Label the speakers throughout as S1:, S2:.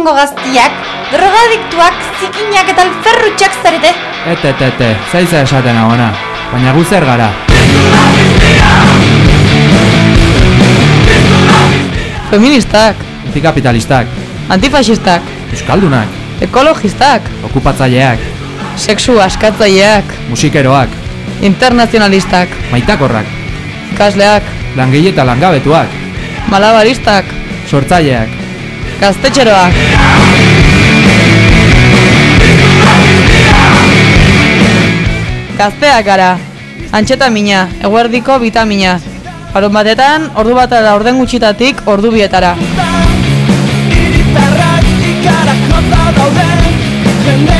S1: egungo gaztiak, drogadiktuak, zikinak eta alferrutxak zarete.
S2: Ete, ete, ete, zaiza esaten agona, baina gu zer gara.
S3: Feministak,
S2: Antikapitalistak,
S3: antifasistak,
S2: euskaldunak,
S3: ekologistak,
S2: okupatzaileak,
S3: sexu askatzaileak,
S2: musikeroak,
S3: internazionalistak,
S2: maitakorrak,
S3: ikasleak,
S2: langile eta langabetuak,
S3: malabaristak,
S2: sortzaileak,
S3: gaztetxeroak. Gazteak gara, antxetamina, eguerdiko vitamina. Harun batetan, ordu bat eta orden gutxitatik ordu bietara.
S4: Hiritarrak ikarakota daude Jendeak korrika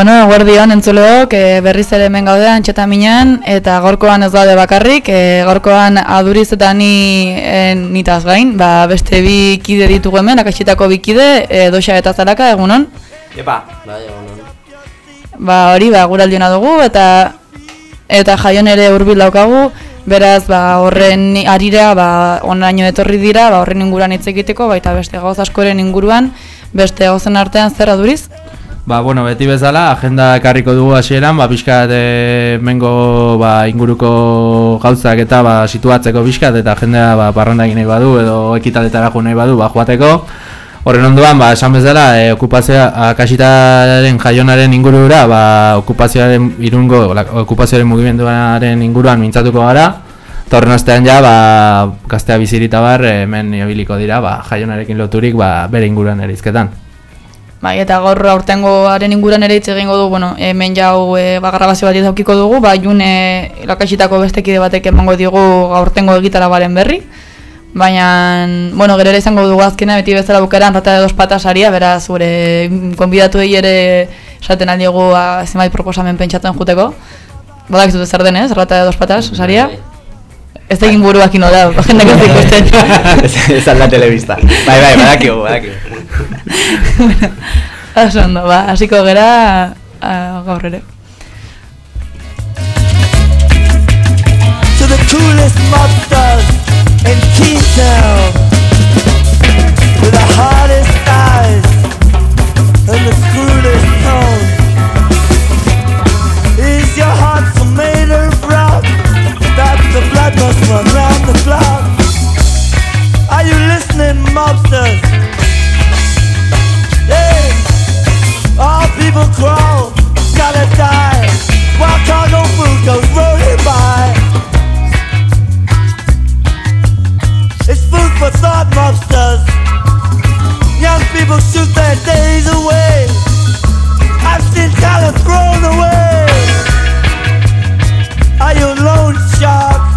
S3: Bueno, eguerdion entzuleok, e, berriz ere hemen gaude antxetaminan, eta gorkoan ez gaude bakarrik, e, gorkoan aduriz eta ni e, nitaz gain, ba, beste bi kide ditugu hemen, akaxitako bi kide, e, doxa eta zalaka, egunon.
S5: Epa, bai, egunon.
S3: Ba, hori, ba, guraldiona dugu, eta eta jaion ere hurbil daukagu, beraz, ba, horren arira, ba, onaino etorri dira, ba, horren inguruan hitz egiteko, baita beste gauz askoren inguruan, beste gauzen artean zer aduriz?
S2: Ba, bueno, beti bezala, agenda ekarriko dugu hasieran, ba, pixkat e, mengo ba, inguruko gauzak eta ba, situatzeko pixkat, eta jendea ba, parranda egin nahi badu, edo ekitaletara jo nahi badu, ba, joateko. Horren onduan, ba, esan bezala, e, okupazioa, akasitaren jaionaren ingurura, ba, okupazioaren irungo, la, okupazioaren mugimenduaren inguruan mintzatuko gara, eta horren ostean ja, ba, gaztea bizirita bar, hemen ibiliko dira, ba, jaionarekin loturik, ba, bere inguruan ere izketan.
S3: Bai, eta gaur aurtengoaren inguruan ere hitz egingo du, bueno, hemen jau e, bagarrabazio bat izaukiko dugu, ba, june lakasitako beste kide batek emango digu aurtengo egitara baren berri. Baina, bueno, gero ere izango dugu azkena, beti bezala bukaran rata de dos patas aria, beraz, gure konbidatu ere esaten aldiegu a, zenbait proposamen pentsatzen juteko. Badak zute zer denez, rata de dos patas, saria? Ez da egin buruak ino da, jendak ez ikusten.
S5: Ez alda telebista. Bai, bai, badakigu, badakigu.
S3: bueno, oso ondo, ba, hasiko gera uh, gaur ere.
S4: to the coolest mobsters in Keytown with the hardest eyes and the coolest tone. Is your heart so made of must run round the? Are you listening, mobsters? Hey, all people crawl, gotta die, while cargo food goes rolling by. It's food for thought mobsters. Young people shoot their days away. Thrown away. Are you loan shark?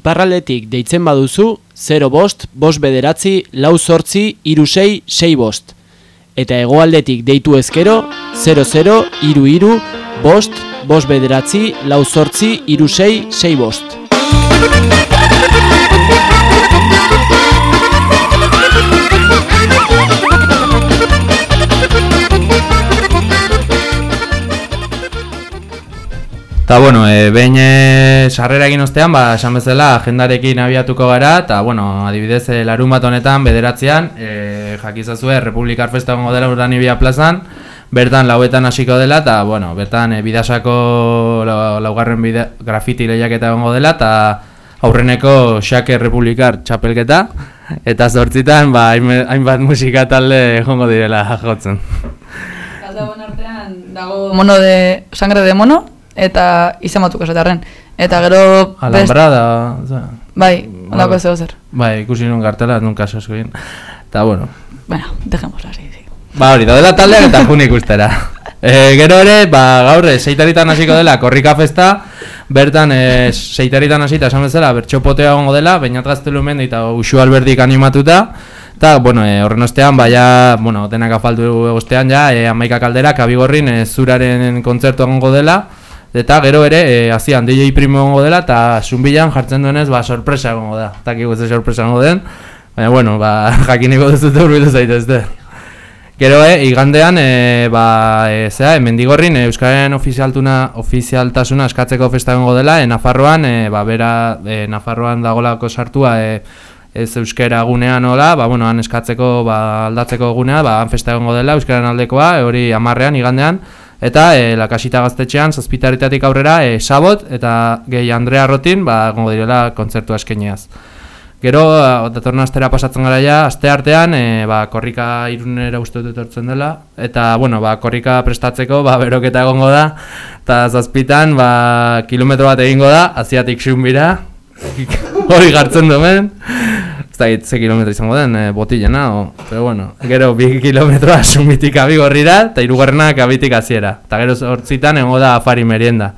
S6: Iparraldetik deitzen baduzu 0 bost, bost bederatzi, lau sortzi, iru sei, bost. Eta hegoaldetik deitu ezkero 00, iru iru, bost, bost bederatzi, lau sortzi, iru sei, sei bost.
S2: Eta, bueno, e, behin e, sarrera egin ostean, ba, esan bezala, agendarekin abiatuko gara, eta, bueno, adibidez, e, larun bat honetan, bederatzean, e, jakizazue, Republikar Festa gongo dela Urdanibia plazan, bertan lauetan hasiko dela, eta, bueno, bertan e, bidasako lau- laugarren bide, grafiti lehiaketa gongo dela, eta aurreneko Xake Republikar txapelketa, eta zortzitan, ba, hainbat musika talde jongo direla jotzen.
S3: Dagoen artean dago mono de sangre de mono eta izamatuko esatarren. Eta gero best-
S2: Alambrada, oza,
S3: bai, holako zeo zer.
S2: bai, ikusi nun kartela, nun kaso asko egin. Eta, bueno,
S3: Bueno, dejemoslo así, sí.
S2: Ba hori, daudela taldeak eta jun ikustera. E, gero ere, ba, gaur, e, seitaritan hasiko dela korrika festa, bertan e, seitaritan hasita esan bezala, bertxopotea gongo dela, bainat gaztelu mendi eta usu alberdik animatuta, eta, bueno, e, horren ostean, baia, bueno, denak afaldu egostean ja, e, amaika kaldera, kabigorrin e, zuraren kontzertu egongo dela, eta gero ere, e, azian, DJ primo egongo dela, eta zumbilan jartzen duenez, ba, sorpresa egongo da, eta ze sorpresa egongo den, baina, bueno, ba, jakiniko duzute urbitu zaitezte. Gero, e, igandean, e, ba, e, zera, e, mendigorrin, e, Euskaren ofizialtuna, ofizialtasuna eskatzeko festa egongo dela, e, Nafarroan, e, ba, bera, e, Nafarroan dagolako sartua, e, ez euskera gunean hola, ba, bueno, han eskatzeko, ba, aldatzeko gunea, ba, han festa egongo dela, euskaren aldekoa, hori amarrean, igandean, eta e, lakasita gaztetxean, zazpitaritatik aurrera, e, sabot, eta gehi Andrea Rotin, ba, egongo direla kontzertua eskeneaz. Gero, a, datorren astera pasatzen gara ja, aste artean, e, ba, korrika irunera uste dut dela, eta, bueno, ba, korrika prestatzeko, ba, beroketa egongo da, eta zazpitan, ba, kilometro bat egingo da, aziatik xunbira, hori gartzen duen, ez da ze kilometro izango den, e, botilena, o, pero bueno, gero, bi kilometroa xunbitik abigorrira, eta irugarrenak abitik aziera, eta gero hortzitan egongo da afari merienda.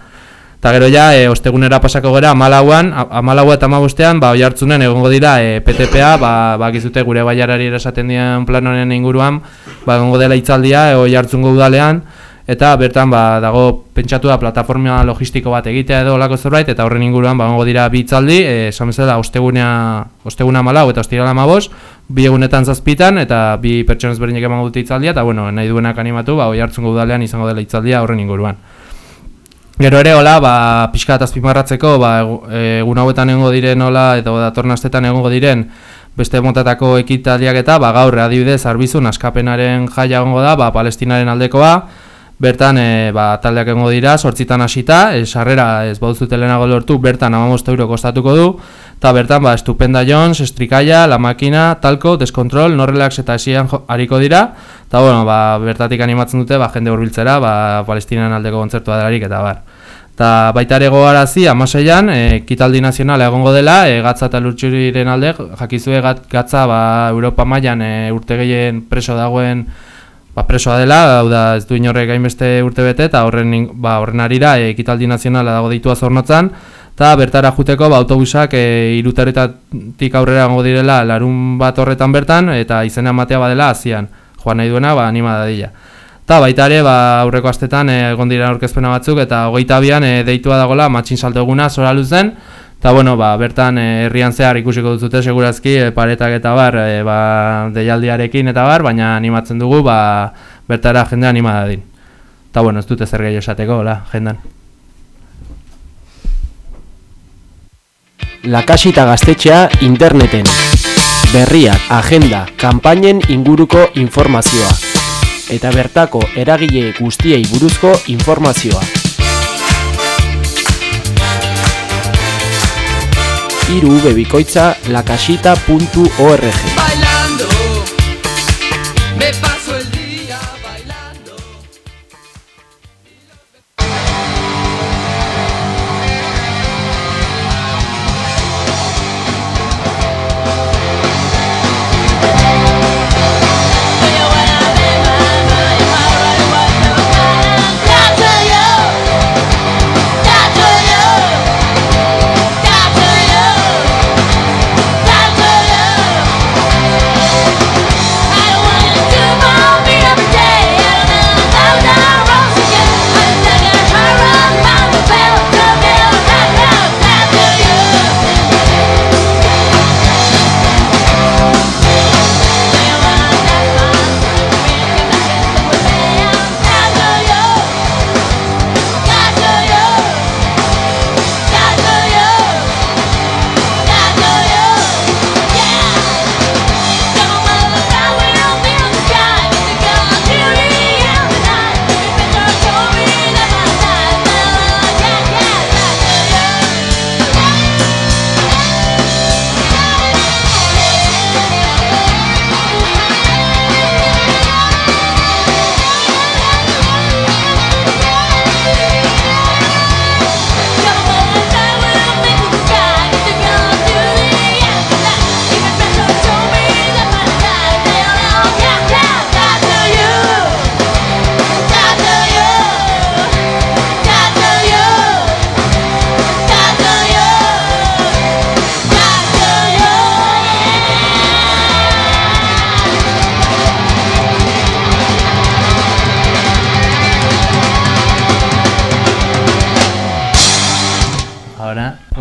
S2: Eta gero ja, e, ostegunera pasako gara, amalauan, amalaua eta amabostean, ba, oi hartzunen egongo dira e, PTPA, ba, bakizute gure baiarari erasaten dien plan inguruan, ba, egongo dela itzaldia, e, oi hartzungo udalean, eta bertan ba, dago pentsatu da plataforma logistiko bat egitea edo olako zerbait, eta horren inguruan ba, egongo dira bi itzaldi, e, esan bezala ostegunea, osteguna amalau eta ostirala amabos, bi egunetan zazpitan, eta bi pertsona ezberdinek emango dute itzaldia, eta bueno, nahi duenak animatu, ba, oi hartzungo udalean izango dela itzaldia horren inguruan. Gero ere, hola, ba, pixka bat azpimarratzeko, ba, egu- egun hauetan egongo diren, hola, eta datorren astetan egongo diren, beste motatako ekitaldiak eta, ba, gaur, adibidez, arbizun, askapenaren jaia egongo da, ba, palestinaren aldekoa, bertan, e, ba, taldeak egongo dira, sortzitan hasita, e, sarrera ez baduzute lehenago lortu, bertan 15 euro kostatuko du, eta bertan, ba, Estupenda Jones, Estrikaia, La Makina, Talko, Descontrol, No Relax eta esian hariko dira, eta, bueno, ba, bertatik animatzen dute, ba, jende hurbiltzera, ba, palestinaren aldeko kontzertua delarik, eta bar. Eta baita ere gogarazi, amaseian, e, kitaldi nazionala egongo dela, e, gatza eta lurtsuriren alde, jakizue gat, gatza ba, Europa mailan e, urte gehien preso dagoen ba, presoa dela, hau da ez du inorrek gainbeste urte bete, eta horren, ba, horren arira e, ekitaldi nazionala dago deitua zornotzan, eta bertara juteko ba, autobusak e, irutaretatik aurrera egongo direla larun bat horretan bertan, eta izena ematea badela azian, joan nahi duena, ba, anima dadila. Eta baita ere, ba, aurreko astetan e, egon dira aurkezpena batzuk, eta hogeita bian e, deitua dagola matxin salto eguna zora luzen, Eta bueno, ba, bertan e, herrian zehar ikusiko duzute segurazki e, paretak eta bar, e, ba, deialdiarekin eta bar, baina animatzen dugu ba, bertara jendea anima dadin. Eta bueno, ez dute zer gehiago esateko, hola, jendan.
S6: Lakasita gaztetxea interneten. Berriak, agenda, kanpainen inguruko informazioa. Eta bertako eragile guztiei buruzko informazioa. Hiru bebikoitza lakasita.org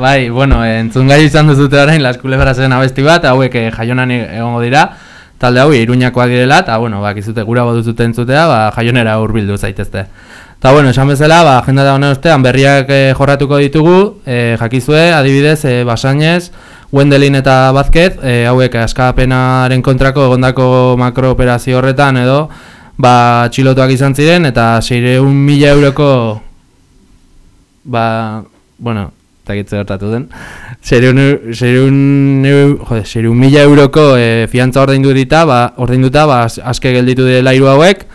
S2: bai, bueno, entzun gai izan duzute orain Las Culebrasen abesti bat, hauek eh, jaionan e- egongo dira, talde hau iruñakoak direla, eta bueno, bak izute gura baduzute entzutea, ba, jaionera hurbildu zaitezte. Eta bueno, esan bezala, ba, agenda da honen ostean berriak eh, jorratuko ditugu, eh, jakizue, adibidez, eh, Basainez, Wendelin eta Bazket, eh, hauek askapenaren kontrako egondako makrooperazio horretan edo, ba, txilotuak izan ziren, eta 600 mila euroko ba, bueno, eta gitze gertatu den, sereun mila euroko e, fiantza ordaindu dita, ba, ordainduta, ba, aske gelditu direla hiru hauek,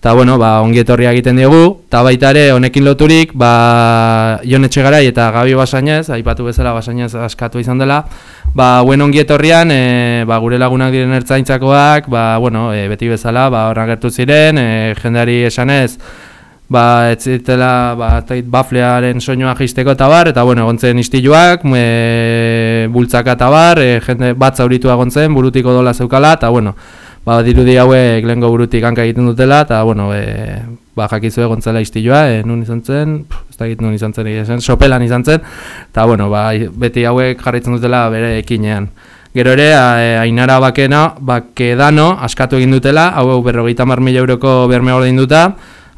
S2: eta bueno, ba, ongi etorria egiten diegu, eta baita ere, honekin loturik, ba, Jon Etxegarai eta Gabi Basainez, aipatu bezala Basainez askatu izan dela, ba, buen ongi etorrian, e, ba, gure lagunak diren ertzaintzakoak, ba, bueno, e, beti bezala, ba, horra gertu ziren, e, jendeari esanez, ba, ez zitela, ba, dakit, baflearen soinua jisteko eta bar, eta bueno, egontzen istiluak, e, bultzaka eta bar, e, jende bat zauritu egontzen, burutiko dola zeukala, eta bueno, ba, dirudi hauek lehengo burutik hanka egiten dutela, eta bueno, e, ba, jakizu egontzela istilua, e, nun izan zen, pff, ez dakit nun izan zen, esan, sopelan izan zen, eta bueno, ba, beti hauek jarraitzen dutela bere ekinean. Gero ere, e, Ainara Bakena, Bakedano askatu egin dutela, hau berrogeita mar mila euroko berme ordain duta,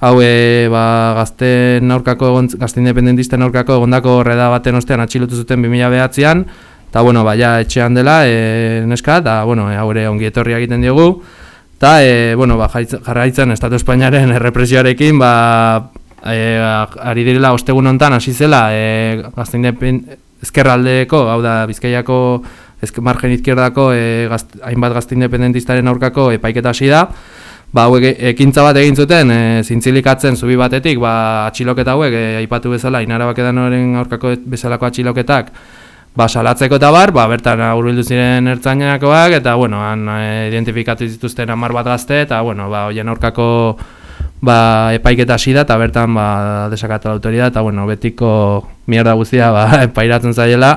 S2: hau e, ba, gazten aurkako, gazte independentisten aurkako egondako reda baten ostean atxilotu zuten 2009an, eta bueno, ba, ja etxean dela, e, neska, eta bueno, e, hau ere ongi etorria egiten diogu, eta e, bueno, ba, jarraitzen- Estatu Espainiaren errepresioarekin, ba, e, ari direla ostegun hontan hasi zela e, gazte independ- ezkerraldeko, hau da Bizkaiako ezke margen izquierdako e, gazt, hainbat gazte independentistaren aurkako epaiketa hasi da. Ba, hauek e- ekintza bat egin zuten, e, zintzilikatzen zubi batetik, ba, atxiloketa hauek, e, aipatu bezala, inara bakedanoren aurkako bezalako atxiloketak, ba, salatzeko eta bar, ba, bertan hurbildu ziren ertzainakoak, eta, bueno, han e, identifikatu zituzten hamar bat gazte, eta, bueno, ba, hoien aurkako ba, epaiketa hasi da, eta bertan, ba, desakatu autoridad, eta, bueno, betiko mierda guztia, ba, epairatzen zaiela,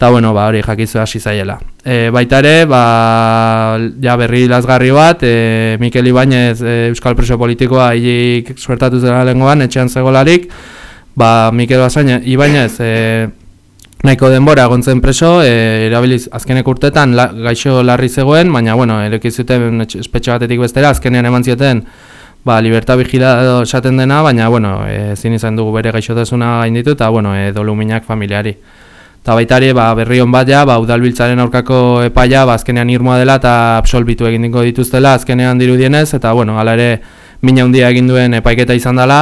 S2: eta, bueno, ba, hori jakizu hasi zaiela. E, baita ere, ba, ja berri lazgarri bat, e, Mikel Ibañez, e, Euskal Preso Politikoa, hilik suertatu zela lengoan, etxean zegolarik, ba, Mikel Basaine, Ibañez, e, nahiko denbora egontzen preso, e, erabiliz azkenek urtetan la, gaixo larri zegoen, baina, bueno, ereki zuten etxe- espetxe batetik bestera, azkenean eman zioten, ba, libertad vigilado esaten dena, baina, bueno, ezin izan dugu bere gaixotasuna gainditu, eta, bueno, e, doluminak familiari. Eta baita ere, ba, berri hon bat ja, ba, udalbiltzaren aurkako epaia, ba, azkenean irmoa dela eta absolbitu egin dingo dituztela, azkenean dirudienez, eta, bueno, hala ere, mina handia egin duen epaiketa izan dela,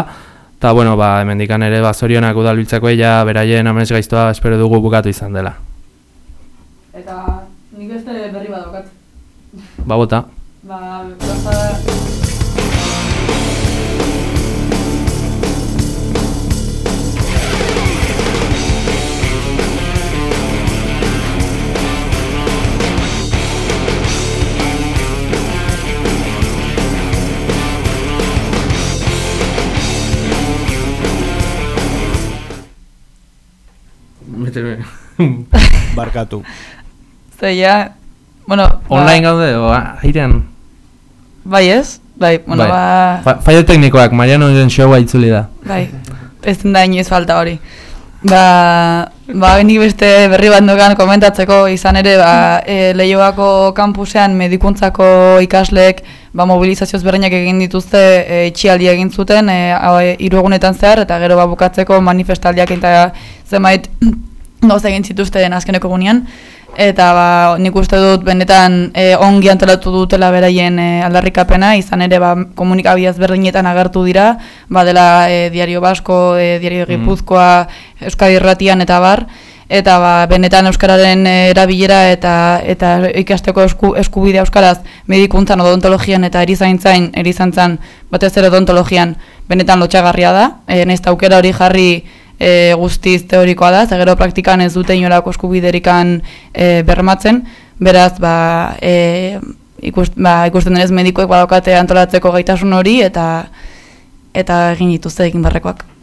S2: eta, bueno, ba, hemendikan ere, ba, zorionak udalbiltzako ja, beraien amens gaiztoa espero dugu bukatu izan dela.
S3: Eta nik beste berri bat daukat.
S2: Ba, bota.
S3: Ba, gauza...
S7: Barkatu.
S3: Zeia, bueno... ba-
S2: Online gaude, o, airean.
S3: Bai ez? Bai, bueno,
S2: Bai.
S3: ba...
S2: Fa Fallo teknikoak, Marianoren showa itzuli da.
S3: Bai, ez da inoiz falta hori. Ba, ba nik beste berri bat nukan komentatzeko izan ere ba, e, Leioako kampusean medikuntzako ikasleek ba, mobilizazioz berdinak egin dituzte e, itxialdi egin zuten e, hau, e, hiru egunetan zehar eta gero ba, bukatzeko manifestaldiak eta zenbait gauza egin zituzten azkeneko egunean eta ba, nik uste dut benetan e, ongi antolatu dutela beraien e, aldarrikapena, izan ere ba, komunikabiaz berdinetan agertu dira, ba, dela e, Diario Basko, e, Diario Gipuzkoa, Euskadi Irratian eta bar, eta ba, benetan euskararen e, erabilera eta eta ikasteko esku, eskubidea euskaraz medikuntzan odontologian eta erizaintzain erizantzan batez ere odontologian benetan lotxagarria da. E, naiz eta aukera hori jarri e, guztiz teorikoa da, eta gero praktikan ez dute inolako eskubiderikan e, bermatzen, beraz, ba, e, ikust, ba, ikusten denez medikoek badaukate antolatzeko gaitasun hori, eta eta egin dituzte egin barrekoak.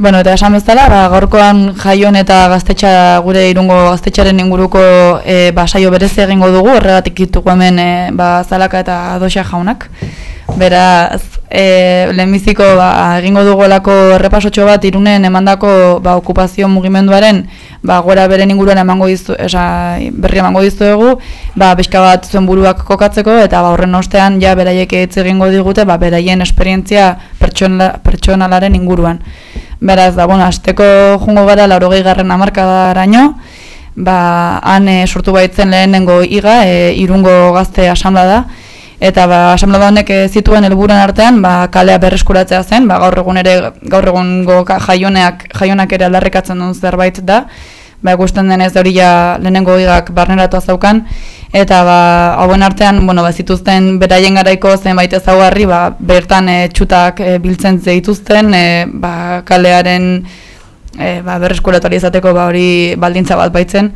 S3: Bueno, eta esan bezala, ba, gaurkoan jaion eta gaztetxa, gure irungo gaztetxaren inguruko e, ba, saio berezi egingo dugu, horregatik ditugu hemen e, ba, zalaka eta doxa jaunak. Beraz, e, lehenbiziko ba, egingo dugulako errepasotxo bat irunen emandako ba, okupazio mugimenduaren ba, gora beren inguruan emango dizu, esa, berri emango dizuegu, ba, bizka bat zuen buruak kokatzeko, eta ba, horren ostean ja beraiek hitz egingo digute ba, beraien esperientzia pertsona, pertsonalaren inguruan. Beraz, da, bueno, azteko jungo gara laurogei garren amarkadaraino, ba, han e, sortu baitzen lehenengo iga, e, irungo gazte asamla da, eta ba asamblea honek eh, zituen helburuan artean ba kalea berreskuratzea zen ba gaur egun ere gaur egungo jaioneak jaionak ere aldarrikatzen duen zerbait da. Ba ikusten denez hori ja lehenengo higak barneratu zaukan eta ba hauen artean bueno ba zituzten beraien garaiko zenbait ezaugarri ba bertan e, txutak e, biltzen zeituzten e, ba kalearen e, ba berreskuratu izateko ba hori baldintza bat baitzen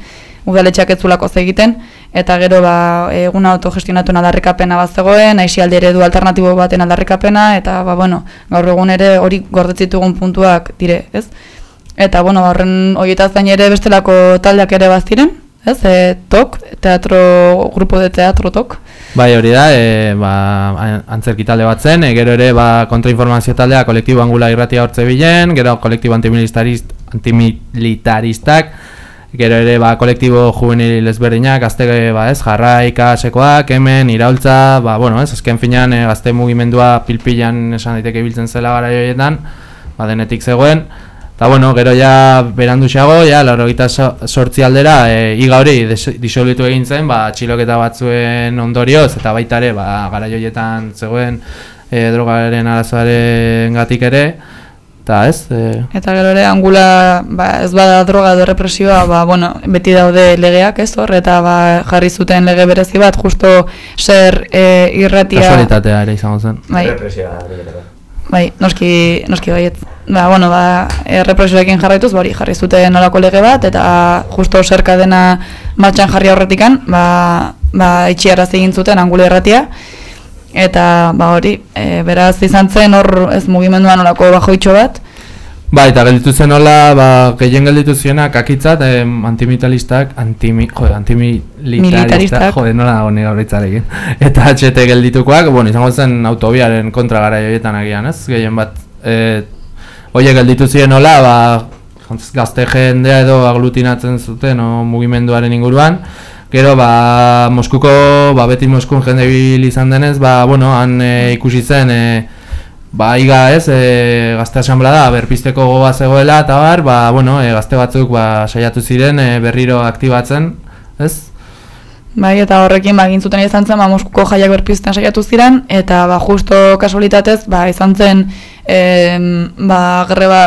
S3: udaletxeak ez zulako egiten eta gero ba, egun autogestionatuen aldarrikapena bat zegoen, aixialdi eredu alternatibo baten aldarrikapena, eta ba, bueno, gaur egun ere hori gordetzitugun puntuak dire, ez? Eta, bueno, horren horietaz gain ere bestelako taldeak ere baziren, ez? E, tok, teatro, grupo de teatro tok.
S2: Bai, hori da, e, ba, antzerki talde bat zen, e, gero ere ba, kontrainformazio taldea kolektibo angula irratia hortze bilen, gero kolektibo antimilitarist, antimilitaristak, Gero ere ba, kolektibo juvenil ezberdinak, gazte ba, ez, jarraika sekoak, hemen, iraultza, ba, bueno, ez, azken finean e, gazte mugimendua pilpilan esan daiteke biltzen zela gara joietan, ba, denetik zegoen. Eta bueno, gero ja berandu xago, ja, lauro gita sortzi aldera, e, iga hori disolitu egin zen, ba, txiloketa batzuen ondorioz, eta baita ere, ba, gara joietan zegoen e, drogaren arazoaren gatik ere, Eta ez? E...
S3: Eta gero ere, angula ba, ez bada droga edo represioa, ba, bueno, beti daude legeak ez hor, eta ba, jarri zuten lege berezi bat, justo ser e, irratia...
S2: Kasualitatea ere izango zen.
S3: Bai, bai noski, noski baiet. Ba, bueno, ba, e, represioekin jarraituz, bari jarri zuten nolako lege bat, eta justo serka dena matxan jarri horretikan, ba, ba, itxiaraz egin zuten angula irratia, eta ba hori, e, beraz izan zen hor ez mugimenduan olako bajoitxo bat.
S2: Ba, eta gelditu zen hola, ba, gehien gelditu zionak akitzat, eh, antimitalistak, antimi, jode, antimilitaristak, jode, nola dago nire horretzarekin. Eta HT gelditukoak, bueno, izango zen autobiaren kontra gara joietan agian, ez? Gehien bat, e, oie gelditu ziren hola, ba, gazte jendea edo aglutinatzen zuten, o, mugimenduaren inguruan, Gero, ba, Moskuko, ba, beti Moskun jende bil izan denez, ba, bueno, han e, ikusi zen, e, ba, iga ez, e, gazte asamblea da, berpisteko gogoa zegoela, eta bar, ba, bueno, e, gazte batzuk ba, saiatu ziren e, berriro aktibatzen, ez?
S3: Bai, eta horrekin ba, zuten izan zen, ba, Moskuko jaiak berpizten saiatu ziren, eta ba, justo kasualitatez, ba, izan zen, e, ba, greba,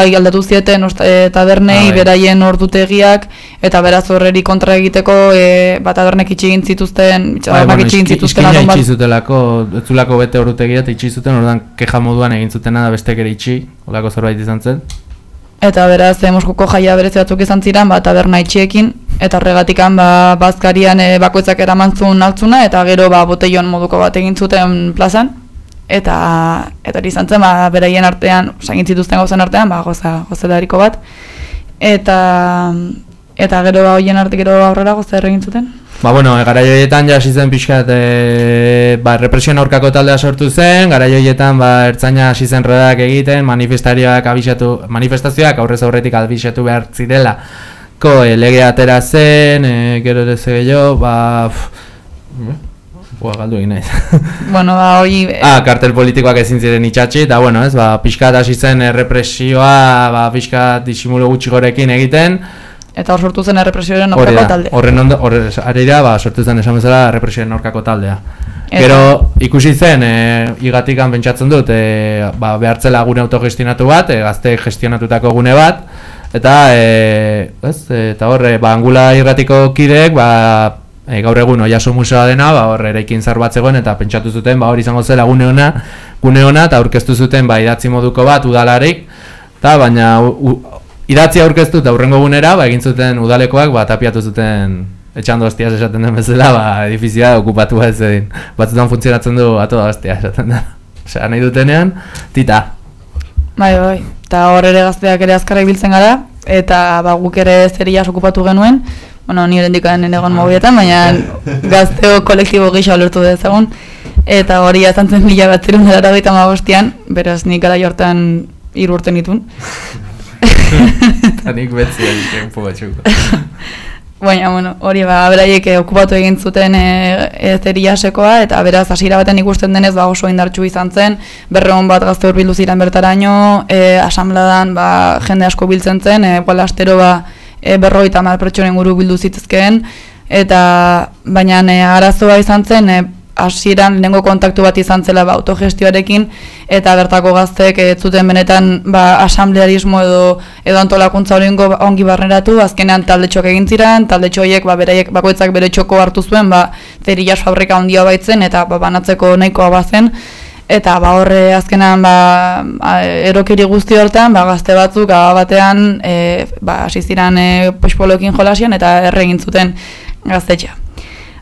S3: gai aldatu zieten, e, tabernei, ah, bai. beraien ordutegiak, eta beraz horreri kontra egiteko, e, ba, tabernek itxigin zituzten,
S2: bai, bueno, itxigin zituzten, izkina itxi zutelako, etzulako bete ordutegia, eta itxi zuten, ordan keja moduan egin zuten da bestek ere itxi, olako zerbait izan zen.
S3: Eta beraz, e, Moskuko jaia berezi batzuk izan ziren, ba, taberna itxiekin, eta horregatikan ba, bazkarian e, bakoitzak eraman zuen altzuna, eta gero ba, boteion moduko bat egin zuten plazan, eta eta hori izan zen, ba, beraien artean, sagin zituzten gauzen artean, ba, goza, gozelariko bat, eta eta gero ba, hoien arte gero aurrera goza egin zuten.
S2: Ba, bueno, e, gara joietan ja hasi zen pixkat, e, ba, represioan aurkako taldea sortu zen, gara joietan, ba, ertzaina hasi zen redak egiten, manifestarioak abisatu, manifestazioak aurrez aurretik abisatu behar zirela, ko e, lege atera zen, e, gero ere ze gehiago, ba... Boa, galdu egin naiz.
S3: bueno, ba, hori...
S2: Ah, kartel politikoak ezin ziren itxatxi, eta bueno, ez, ba, pixkat hasi zen errepresioa, ba, pixkat disimulo gutxi gorekin egiten,
S3: Eta hor sortu zen errepresioaren aurkako taldea.
S2: Horren ondo, horre, arira, ba, sortu zen esan bezala errepresioaren aurkako taldea. Eta. Gero ikusi zen, e, igatikan pentsatzen dut, e, ba, behartzela gune autogestionatu bat, e, gazte gestionatutako gune bat, eta e, ez, eta horre, ba, angula irratiko kideek, ba, e, gaur egun oiaso museoa dena, ba, horre erekin zar bat zegoen, eta pentsatu zuten, ba, hori izango zela gune ona, gune ona, eta aurkeztu zuten, ba, idatzi moduko bat, udalarik, eta baina idatzi aurkeztu eta aurrengo gunera, ba, egin zuten udalekoak, ba, tapiatu zuten etxando hostiaz esaten den bezala, ba, edifizia okupatu ez edin. Batzutan funtzionatzen du ato da hostia esaten da. Osea, nahi dutenean, tita.
S3: Bai, bai. Eta hor ere gazteak ere azkarra ibiltzen gara, eta ba, guk ere zeria okupatu genuen, bueno, ni horrendikan egon mobietan, baina gazteo kolektibo gisa olertu dezagun, eta hori azantzen mila bat zirun dara gaita magostian, beraz nik gara jortan hiru urte nitun.
S2: Eta nik betzien tempo batxuko.
S3: Baina, bueno, hori ba, beraiek eh, okupatu egin zuten e, eta beraz hasiera baten ikusten denez ba, oso indartsu izan zen, berreon bat gazte hurbildu ziren bertaraino, e, asambladan ba, jende asko biltzen zen, e, astero ba, e, berroi eta pertsonen guru bildu zitezkeen, eta baina e, arazoa izan zen, e, hasieran lehenengo kontaktu bat izan zela ba, autogestioarekin eta bertako gaztek ez zuten benetan ba, asamblearismo edo edo antolakuntza hori ongi barneratu, azkenean talde txok egin ziren, talde txoiek ba, beraiek bakoitzak bere txoko hartu zuen, ba, zerillas fabrika handia baitzen eta ba, banatzeko nahikoa bazen. Eta ba horre azkenan ba, erokeri guzti hortan ba, gazte batzuk batean e, ba, hasi ziren e, pospoloekin jolasian eta erre egin zuten gaztetxea.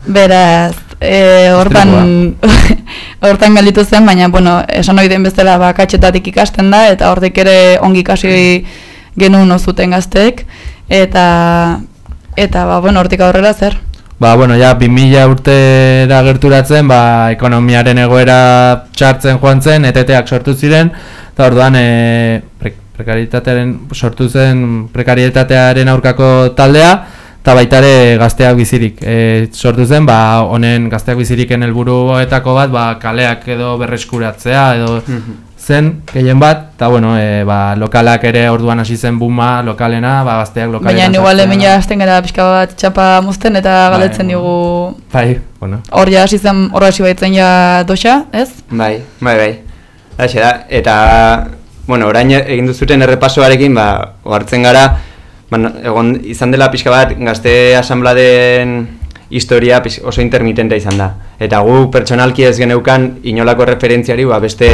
S3: Beraz, e, hortan hortan gelditu zen, baina bueno, esan ohi den bezala ba, katxetatik ikasten da eta hortik ere ongi ikasi genuen zuten gazteek eta eta ba, bueno, hortik aurrera zer.
S2: Ba, bueno, ja, 2000 urtera gerturatzen, ba, ekonomiaren egoera txartzen joan zen, eteteak sortu ziren, eta orduan, e, pre prekaritatearen, sortu zen prekarietatearen aurkako taldea, eta baita ere gazteak bizirik. E, sortu zen, ba, honen gazteak biziriken helburuetako bat, ba, kaleak edo berreskuratzea, edo zen, gehien bat, eta bueno, e, ba, lokalak ere orduan hasi zen buma lokalena, ba, gazteak lokaletan
S3: Baina igual hemen ja hasten gara pixka bat txapa muzten eta
S2: Bai,
S3: galdetzen
S2: bueno.
S3: digu
S2: Bai, bueno.
S3: hor ja hasi zen hor hasi baitzen ja doxa, ez?
S5: Bai, bai, bai. Haixe da, eta, bueno, orain egin duzuten errepasoarekin, ba, ohartzen gara, no- egon izan dela pixka bat, gazte asambladen historia oso intermitente izan da. Eta gu pertsonalki ez geneukan inolako referentziari, ba, beste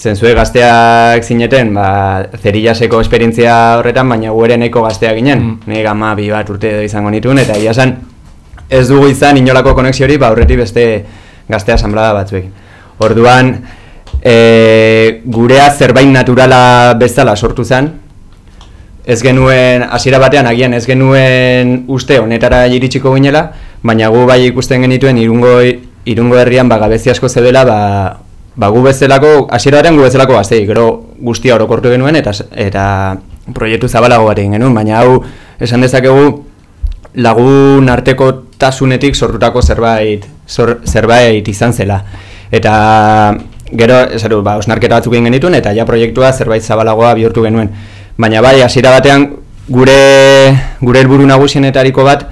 S5: zentzue gazteak zineten, ba, zerillaseko esperientzia horretan, baina gu ere nahiko gazteak ginen,
S2: Mm.
S5: mm. gama bi bat urte izango nituen, eta egia esan ez dugu izan inolako konexio hori, ba, aurretik beste gazte asamblada batzuekin. Orduan, e, gurea zerbait naturala bezala sortu zen, ez genuen, hasiera batean agian ez genuen uste honetara iritsiko ginela, baina gu bai ikusten genituen irungo, irungo herrian ba, gabezi asko zedela, ba, ba gu bezalako, hasiera batean gu bezalako gaztei, gero guztia orokortu genuen eta, eta proiektu zabalago bat egin genuen, baina hau esan dezakegu lagun arteko tasunetik sortutako zerbait, zor, zerbait izan zela. Eta gero, esaru, ba, osnarketa batzuk egin genituen eta ja proiektua zerbait zabalagoa bihurtu genuen. Baina bai, hasiera batean gure gure helburu nagusienetariko bat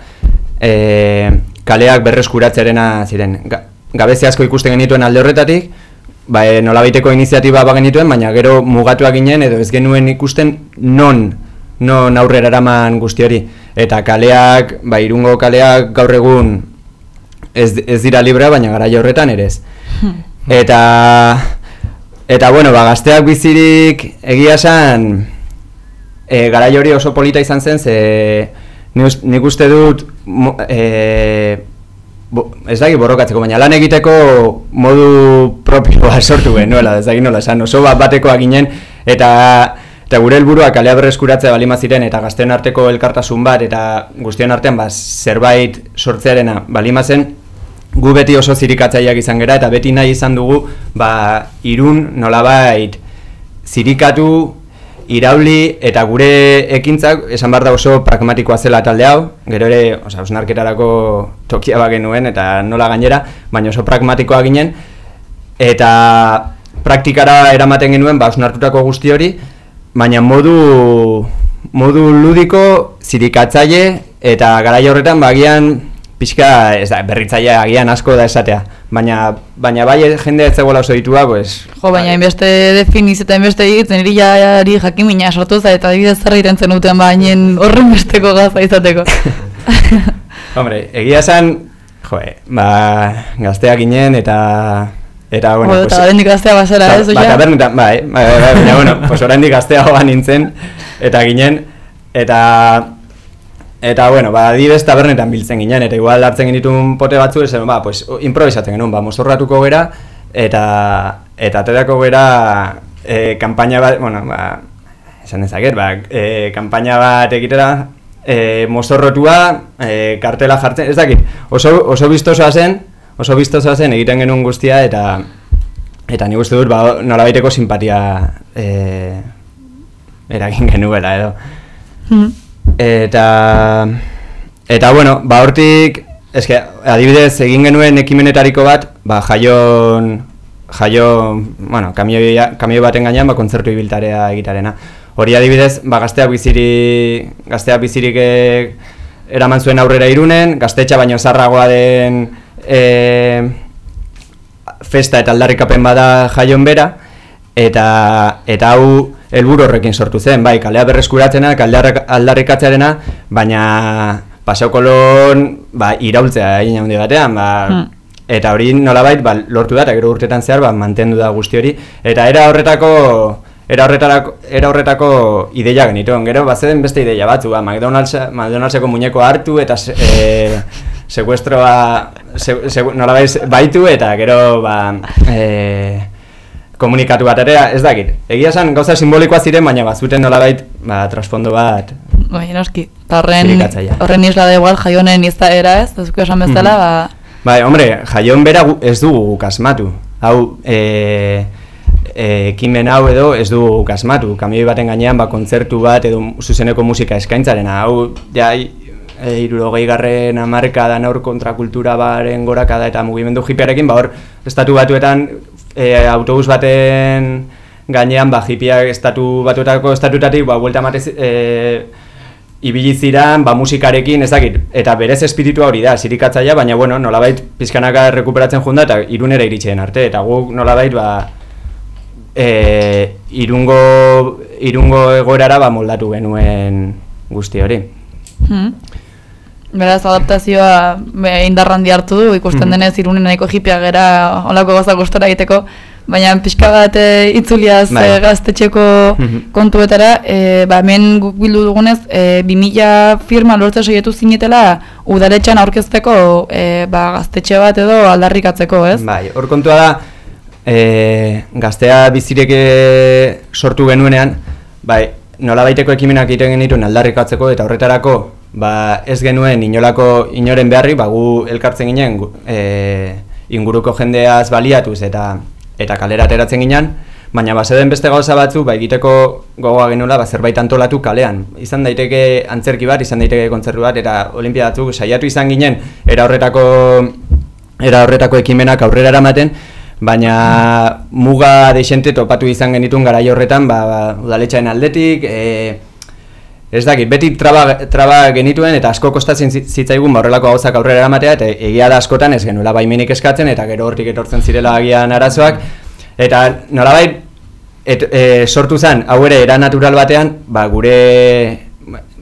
S5: e, kaleak berreskuratzearena ziren. Ga, gabezi asko ikusten genituen alde horretatik, ba, e, nolabaiteko iniziatiba ba genituen, baina gero mugatuak ginen edo ez genuen ikusten non non aurrera eraman guzti hori. Eta kaleak, ba, irungo kaleak gaur egun ez, ez dira librea, baina garaia horretan ere ez. Eta, eta bueno, ba, gazteak bizirik egia esan, e, garai hori oso polita izan zen, ze nik uste dut, e, bo, ez daki borrokatzeko, baina lan egiteko modu propioa sortu genuela, ez daki nola esan, oso bat batekoa ginen, eta eta gure helburua kalea berreskuratzea balima ziren eta gazteen arteko elkartasun bat eta guztion artean ba, zerbait sortzearena balima zen gu beti oso zirikatzaileak izan gera eta beti nahi izan dugu ba, irun nolabait zirikatu irauli eta gure ekintzak esan behar da oso pragmatikoa zela talde hau, gero ere, osea, osnarketarako tokia ba genuen eta nola gainera, baina oso pragmatikoa ginen. Eta praktikara eramaten genuen ba osnartutako guzti hori, baina modu modu ludiko zirikatzaile eta garai horretan ba agian pixka ez da berritzailea agian asko da esatea, baina baina bai jende ez zegoela oso ditua, pues
S3: Jo, baina inbeste definiz eta inbeste hitz, niri jari jakimina sortu za eta adibidez zer egiten zenuten bainen horren besteko gaza izateko.
S5: Hombre, egia esan, joe, ba, gazteak ginen eta eta bueno,
S3: Bueno, eta oraindik gaztea bazara,
S5: ta-
S3: ez,
S5: Ba, tabernetan, bai, bai, bai, bai, baina bueno, pues oraindik gazteagoa nintzen eta ginen eta eta bueno, ba adibez tabernetan biltzen ginen eta igual hartzen genitun pote batzu esan, ba, pues improvisatzen genuen, ba, mozorratuko gera eta eta aterako gera e, kanpaina bat, bueno, ba, esan dezaket, ba, e, kanpaina bat egitera, e, mozorrotua, e, kartela jartzen, ez dakit, oso, oso biztosoa zen, oso biztosoa zen egiten genuen guztia, eta eta nik uste dut, ba, nolabaiteko simpatia e, eragin genuela, edo.
S3: Hmm.
S5: Eta, eta bueno, ba hortik, eske, adibidez, egin genuen ekimenetariko bat, ba, jaion, jaio, bueno, kamioi baten gainean, ba, kontzertu ibiltarea egitarena. Hori adibidez, ba, gazteak biziri, gazteak bizirik eh, eraman zuen aurrera irunen, gaztetxa baino zarragoa den e, festa eta aldarrikapen bada jaion bera, eta, eta hau helburu horrekin sortu zen, bai, kalea berreskuratzena, kalea aldarrikatzearena, baina pasau kolon ba, iraultzea egin handi batean, ba,
S3: Hmm.
S5: eta hori nolabait ba, lortu da, eta gero urtetan zehar ba, mantendu da guzti hori, eta era horretako era horretarako, era horretako ideia genituen, gero bazeden beste ideia batzu, ba, McDonald's, McDonald'seko muñeko hartu eta e, secuestroa se, se, nolabait baitu eta gero ba, e, komunikatu bat ere, ez dakit. Egia esan gauza simbolikoa ziren, baina bazuten nolabait ba, trasfondo bat
S3: Bai, noski. Horren, horren isla da igual jaionen izaera ez, ez esan bezala,
S5: Mhm.
S3: ba,
S5: Bai, hombre, jaion bera ez dugu guk asmatu. Hau, e, e, ekimen hau edo ez dugu guk asmatu. Kamioi baten gainean, ba, kontzertu bat edo zuzeneko musika eskaintzarena. Hau, ja, e, irurogei garren amarkadan aur kontrakultura baren gorakada eta mugimendu hipiarekin, ba, hor, estatu batuetan e, autobus baten gainean, ba, hipiak estatu batuetako estatutatik, ba, buelta matez, e, ibili ziran, ba, musikarekin, ez dakit, eta berez espiritua hori da, zirikatzaia, baina, bueno, nolabait pizkanaka rekuperatzen junda eta irunera iritsen arte, eta guk nolabait, ba, e, irungo, irungo egoerara, ba, moldatu genuen guzti hori.
S3: hmm. Beraz, adaptazioa be, indar handi hartu du, ikusten
S5: Mhm.
S3: denez irunen nahiko hipia gera olako gauza gustora egiteko, baina pixka bat e, itzuliaz e, gaztetxeko
S5: Mhm.
S3: kontuetara, e, ba, hemen guk bildu dugunez, e, 2000 firma lortze saietu zinetela udaletxan aurkezteko e, ba, gaztetxe bat edo aldarrikatzeko, ez?
S5: Bai, hor kontua da, e, gaztea bizireke sortu genuenean, bai, nolabaiteko ekimenak egiten genituen aldarrikatzeko eta horretarako ba, ez genuen inolako inoren beharri, ba, gu elkartzen ginen e, inguruko jendeaz baliatuz eta eta kalera ateratzen ginen, baina baseden beste gauza batzu ba, egiteko gogoa genuela ba, zerbait antolatu kalean. Izan daiteke antzerki bat, izan daiteke kontzertu bat, eta olimpia batzuk saiatu izan ginen, era horretako era horretako ekimenak aurrera eramaten, baina muga deixente topatu izan genitun garai horretan, ba, ba udaletxaren aldetik, e, ez dakit, beti traba, traba genituen eta asko kostatzen zi- zitzaigun ba, horrelako gauzak aurrera eramatea, eta egia da askotan ez genuela baimenik eskatzen, eta gero hortik etortzen zirela agian arazoak, eta nolabait, et, e, sortu zen, hau ere, era natural batean, ba, gure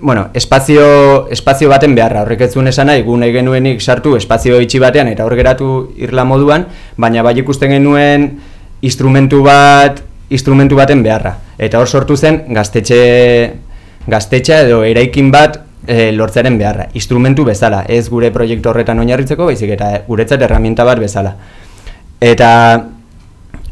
S5: bueno, espazio, espazio baten beharra, horrek ez zuen esan nahi, gu nahi genuenik sartu espazio itxi batean eta hor geratu irla moduan, baina bai ikusten genuen instrumentu bat, instrumentu baten beharra. Eta hor sortu zen gaztetxe, gaztetxa edo eraikin bat e, lortzearen beharra, instrumentu bezala, ez gure proiektu horretan oinarritzeko, baizik eta guretzat erraminta bat bezala. Eta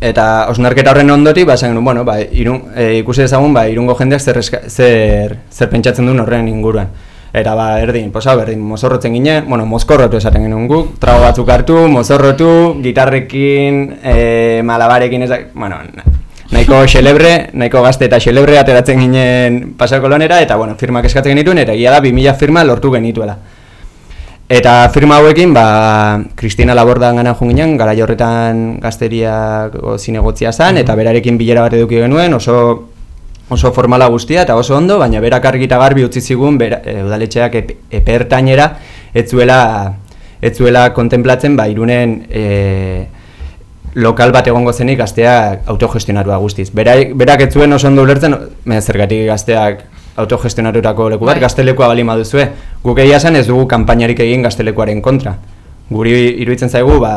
S5: eta osnarketa horren ondotik, ba, esan bueno, ba, irun, e, ikusi dezagun, ba, irungo jendeak zer, zer, zer pentsatzen duen horren inguruan. Eta ba, erdin, posa, berdin, mozorrotzen ginen, bueno, mozkorrotu esaten genuen guk, trago batzuk hartu, mozorrotu, gitarrekin, e, malabarekin, ez da, bueno, nahiko xelebre, nahiko gazte eta xelebre ateratzen ginen pasakolonera, eta bueno, firmak eskatzen genituen, eta egia da 2000 firma lortu genituela. Eta firma hauekin, ba, Kristina Labordan gana joan ginen, gara horretan gazteriako zinegotzia zen, eta berarekin bilera bat eduki genuen, oso oso formala guztia eta oso ondo, baina berak argi eta garbi utzi zigun bera, e, udaletxeak ep, epertainera ez zuela, ez zuela kontemplatzen ba, irunen e, lokal bat egongo zenik gazteak autogestionatua guztiz. Berak, berak ez zuen oso ondo ulertzen, zergatik gazteak autogestionatutako leku bat,
S3: Bai.
S5: gaztelekua bali baduzue. Guk egia esan ez dugu kanpainarik egin gaztelekuaren kontra. Guri iruditzen zaigu, ba,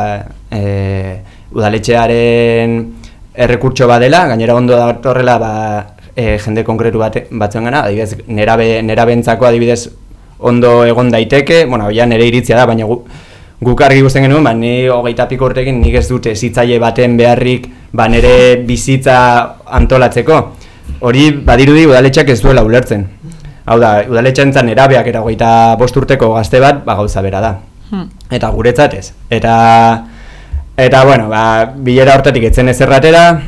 S5: e, udaletxearen errekurtso badela, gainera ondo datorrela ba, e, jende konkretu bate, batzuen gana, adibidez, nerabe, nerabentzako adibidez ondo egon daiteke, bueno, ja nere iritzia da, baina gu, guk argi guztien genuen, ba, ni hogeita piko urtekin nik ez dute zitzaile baten beharrik ba nere bizitza antolatzeko. Hori badirudi udaletxeak ez duela ulertzen. Hau da, udaletxean erabeak eta hogeita bost urteko gazte bat, ba gauza bera da.
S3: Hmm.
S5: Eta guretzat ez. Eta, eta bueno, ba, bilera hortatik etzen ezerratera,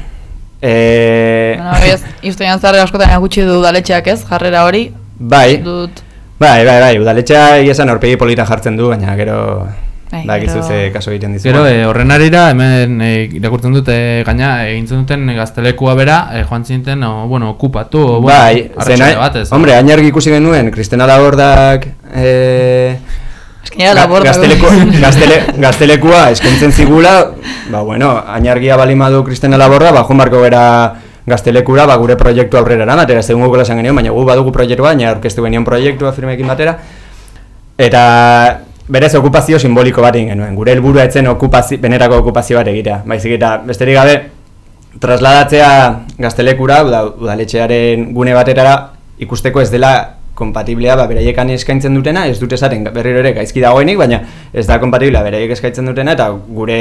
S5: e,
S3: Bueno, hori ez, historian zarre askotan gutxi du udaletxeak ez, jarrera hori,
S5: bai,
S3: dut,
S5: bai, bai, bai, udaletxea egia esan aurpegi polita jartzen du, baina gero,
S3: Bai,
S5: ba,
S3: gero-
S5: ze kaso egiten dizu.
S2: Gero, e, horren arira, hemen e, irakurtzen dute, gaina, egintzen duten gaztelekua bera, e, joan zinten, o, bueno, okupatu, o, bueno,
S5: bai, zena,
S2: bat, ez?
S5: hombre, ainargi ikusi genuen, Kristena Labordak, eh,
S3: eskinera laborda.
S5: gazteleku, gaztele, gaztelekua eskaintzen zigula, ba, bueno, ainargia balimadu Kristena Laborda, ba, barko bera gaztelekura, ba, gure proiektu aurrera eramatera, segun gukela esan genion, baina gu badugu proiektua, baina aurkeztu genion proiektua firmekin batera, eta berez okupazio simboliko bat genuen, gure helburua etzen okupazio, benetako okupazio bat egitea, baizik eta besterik gabe, trasladatzea gaztelekura, uda, udaletxearen gune batetara, ikusteko ez dela kompatiblea ba, beraiekan eskaintzen dutena, ez dute esaten berriro ere gaizki dagoenik, baina ez da kompatiblea beraiek eskaintzen dutena eta gure,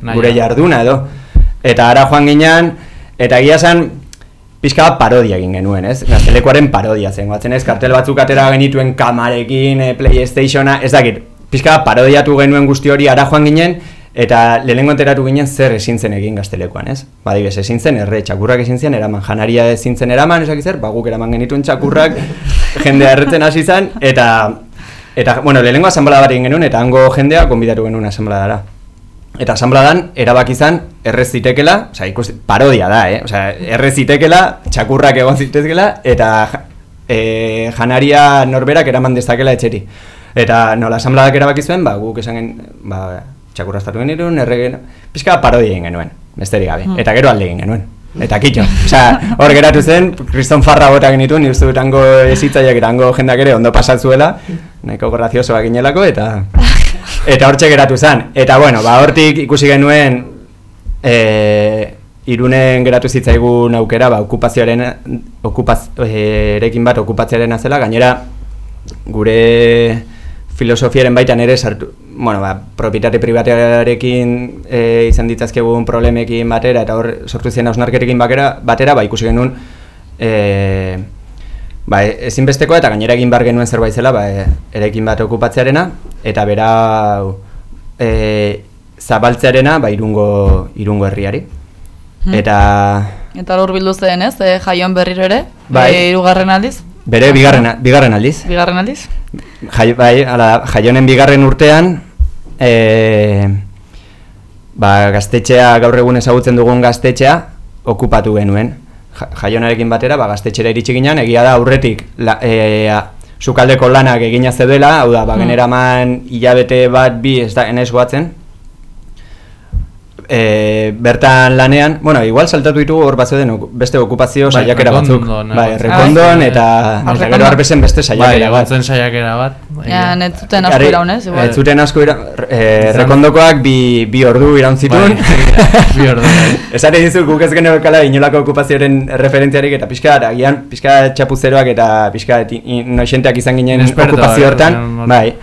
S2: Nahi
S5: gure jarduna edo. Eta ara joan ginean, eta egia esan, pixka bat parodia egin genuen, ez? Gaztelekuaren parodia zen, guatzen ez, kartel batzuk atera genituen kamarekin, eh, Playstationa, ez dakit, pixka parodiatu genuen guzti hori ara joan ginen, eta lehenengo enteratu ginen zer ezin zen egin gaztelekuan, ez? Badibes, ezin zen erre, txakurrak ezin zen eraman, janaria ezin zen eraman, esak zer, ba guk eraman genituen txakurrak, jendea erretzen hasi zen, eta, eta, bueno, lehenengo asamblea bat egin genuen, eta hango jendea gonbidatu genuen asambladara. Eta asambladan erabaki izan errez zitekela, osea, ikusi, parodia da, eh? Osea, errez zitekela, txakurrak egon zitezkela, eta e, janaria norberak eraman dezakela etxeri. Eta nola asambladak erabaki zuen, ba, guk esan gen, ba, txakurra estatu genituen, erregen, pixka bat parodia egin genuen, besterik gabe. Eta gero alde egin genuen. Eta kitxo, osea, hor geratu zen, kriston farra bota genituen, nire uste dut hango ezitzaiak eta hango jendak ere ondo pasatzuela, nahiko graziosoak ginelako, eta eta hortxe geratu zen. Eta bueno, ba hortik ikusi genuen e, irunen geratu zitzaigun aukera, ba, okupazioaren, okupaz, e, erekin bat okupatzearen azela, gainera gure filosofiaren baitan ere sartu, bueno, ba, propietate pribatearekin e, izan ditzazkegun problemekin batera eta hor sortu ziren hausnarkerekin bakera, batera, ba, ikusi genuen e, ba, ezinbestekoa eta gainera egin behar genuen zerbait zela, ba, e, erekin bat okupatzearena eta bera e, zabaltzearena ba, irungo, irungo herriari. Eta
S3: Eta lur bildu zen ez, e, jaion berriro ere,
S5: Bai.
S3: e, irugarren aldiz,
S5: bere bigarren, bigarren aldiz,
S3: bigarren aldiz.
S5: Jai, bai, ala, jaionen bigarren urtean, e, ba, gaztetxea, gaur egun ezagutzen dugun gaztetxea, okupatu genuen. Ja, jaionarekin batera, ba, gaztetxera iritsi ginen, egia da aurretik la, e, a, sukaldeko lanak egina zeudela, hau da, ba, generaman hilabete bat bi ez da, enez goatzen, e, bertan lanean, bueno, igual saltatu ditugu hor bazeuden oku- beste okupazio
S2: Bai,
S5: saiakera batzuk. Bai, rekondon
S2: Ah,
S5: eta, gero arbezen beste
S2: Bai,
S5: saiakera bat.
S2: zen saiakera bat. bai.
S3: Ja, ez zuten asko iraun ez, igual.
S5: Ez zuten asko ira, e,
S2: Izan-
S5: rekondokoak bi, bi ordu iraun zituen.
S2: Bai, bi ordu, bai.
S5: Esate dizu guk ez geneukala inolako okupazioaren referentziarik eta pixka, agian pixka txapuzeroak eta pixka noixenteak izan ginen okupazio
S2: eh,
S5: hortan.
S2: hor-
S5: Bai.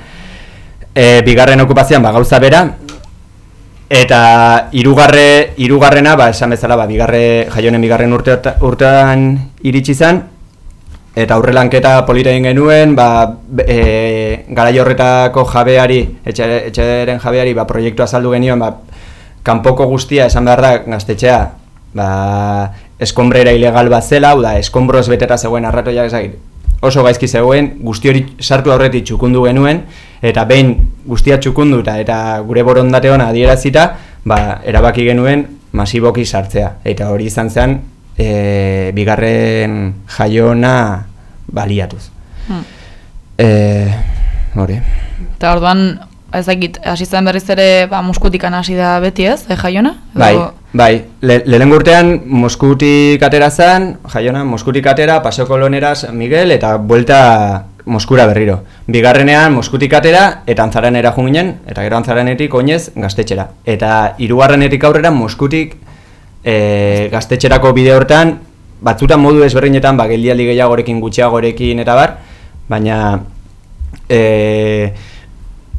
S5: E, bigarren okupazioan ba, gauza bera, Eta hirugarre hirugarrena ba esan bezala ba bigarre jaionen bigarren urte, urtean iritsi izan eta aurrelanketa polita egin genuen ba e, garai horretako jabeari etxe, etxeren jabeari ba proiektua saldu genioen ba kanpoko guztia esan behar da gaztetxea ba eskombrera ilegal bat zela, da eskombroz beteta zegoen arratoiak ezagik oso gaizki zegoen, guzti hori sartu aurretik txukundu genuen, eta behin guztia txukundu eta, gure borondate hona adierazita, ba, erabaki genuen masiboki sartzea. Eta hori izan zen, e, bigarren jaiona baliatuz.
S3: Hmm.
S5: E, hori.
S3: Eta orduan, ez dakit, hasi zen berriz ere, ba, muskutikan hasi da beti ez, e, jaiona? Edo-
S5: Bai, bai. Le, lehenengo urtean Moskutik atera zen, jaiona Moskutik atera, Paseo Kolonera San Miguel eta buelta Moskura berriro. Bigarrenean Moskutik atera eta Antzaranera jo ginen, eta gero Antzaranetik oinez gaztetxera. Eta hirugarrenetik aurrera Moskutik e, gaztetxerako bide hortan batzutan modu ezberdinetan ba geldialdi gehiagorekin gutxiagorekin eta bar, baina e,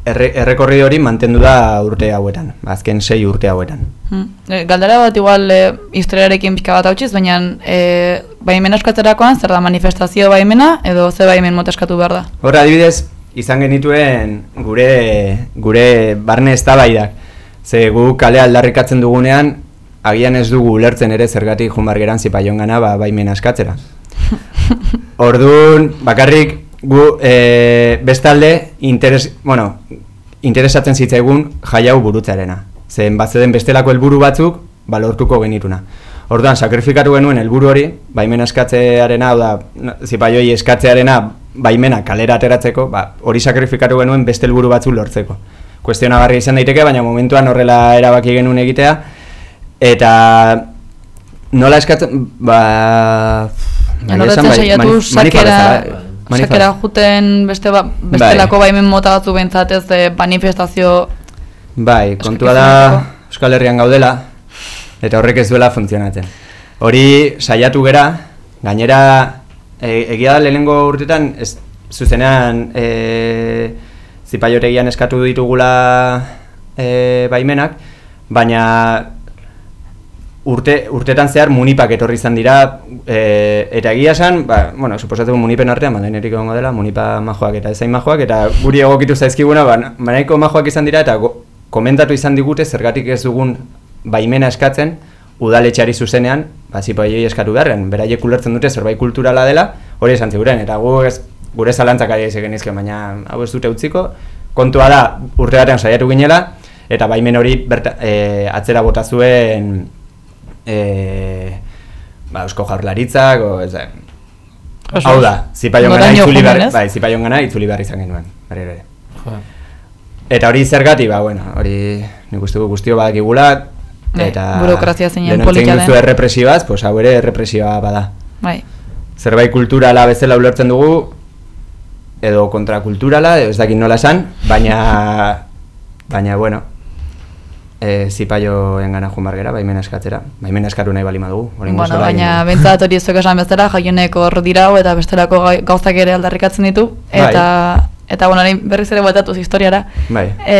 S5: erre, errekorri hori mantendu da urte hauetan, azken sei urte hauetan.
S3: Hmm. E, Galdera bat igual e, historiarekin pixka bat hautsiz, baina e, baimen eskatzerakoan zer da manifestazio baimena edo ze baimen mota eskatu behar da?
S5: Hor adibidez, izan genituen gure, gure barne eztabaidak. Ze gu kale aldarrikatzen dugunean, agian ez dugu ulertzen ere zergatik junbar geran zipaion gana ba, baimen askatzera. Orduan, bakarrik gu e, bestalde interes, bueno, interesatzen zitzaigun jai hau burutzarena. Zen batzeden bestelako helburu batzuk balortuko genituna. Orduan, sakrifikatu genuen helburu hori, baimen eskatzearena, hau da, zipaioi eskatzearena baimena kalera ateratzeko, ba, hori sakrifikatu genuen beste helburu batzuk lortzeko. Kuestionagarria izan daiteke, baina momentuan horrela erabaki genuen egitea, eta nola eskatzen, ba... esan,
S3: Horretzen
S5: bai,
S3: saiatu sakera, sakera juten beste ba, bestelako baimen mota batzu behintzat ez e, manifestazio
S5: Bai, kontua da Euskal Herrian gaudela eta horrek ez duela funtzionatzen. Hori saiatu gera, gainera e, egia da lehenengo urtetan ez zuzenean e, zipaiotegian eskatu ditugula e, baimenak, baina urte, urtetan zehar munipak etorri izan dira e, eta egia esan, ba, bueno, suposatu munipen artean, bandainerik egongo dela, munipa majoak eta ezain majoak, eta guri egokitu zaizkiguna, ba, nahiko majoak izan dira, eta komentatu izan digute zergatik ez dugun baimena eskatzen, udaletxeari zuzenean, ba, zipaioi eskatu beharren, beraiek ulertzen dute zerbait kulturala dela, hori esan ziguren, eta gu ez, gure zalantzak ari ez genizken, baina hau ez dute utziko, kontua da urte batean saiatu ginela, eta baimen hori berta, e, atzera bota zuen e, ba, eusko jaurlaritzak, o, ez hau da, zipaion gana itzuli behar, bai, zipaion gana itzuli behar izan genuen, berriro ere. Eta hori zergati, ba, bueno, hori nik uste guztio badakigula,
S3: Bai,
S5: eta
S3: burokrazia zeinen politia
S5: duzu errepresibaz, pues hau ere errepresioa bada.
S3: bai.
S5: Zerbait kulturala bezala ulertzen dugu, edo kontrakulturala, edo ez dakit nola esan, baina, baina, bueno, e, zipaioen gana joan bargera, baimena eskatzera, baimena eskatu nahi balima dugu.
S3: Bueno, baina behintzat hori ez esan bezala, jaionek hor dirau eta bestelako gauzak ere aldarrikatzen ditu. Eta, eta bueno, berriz ere bueltatuz historiara.
S5: Bai.
S3: E,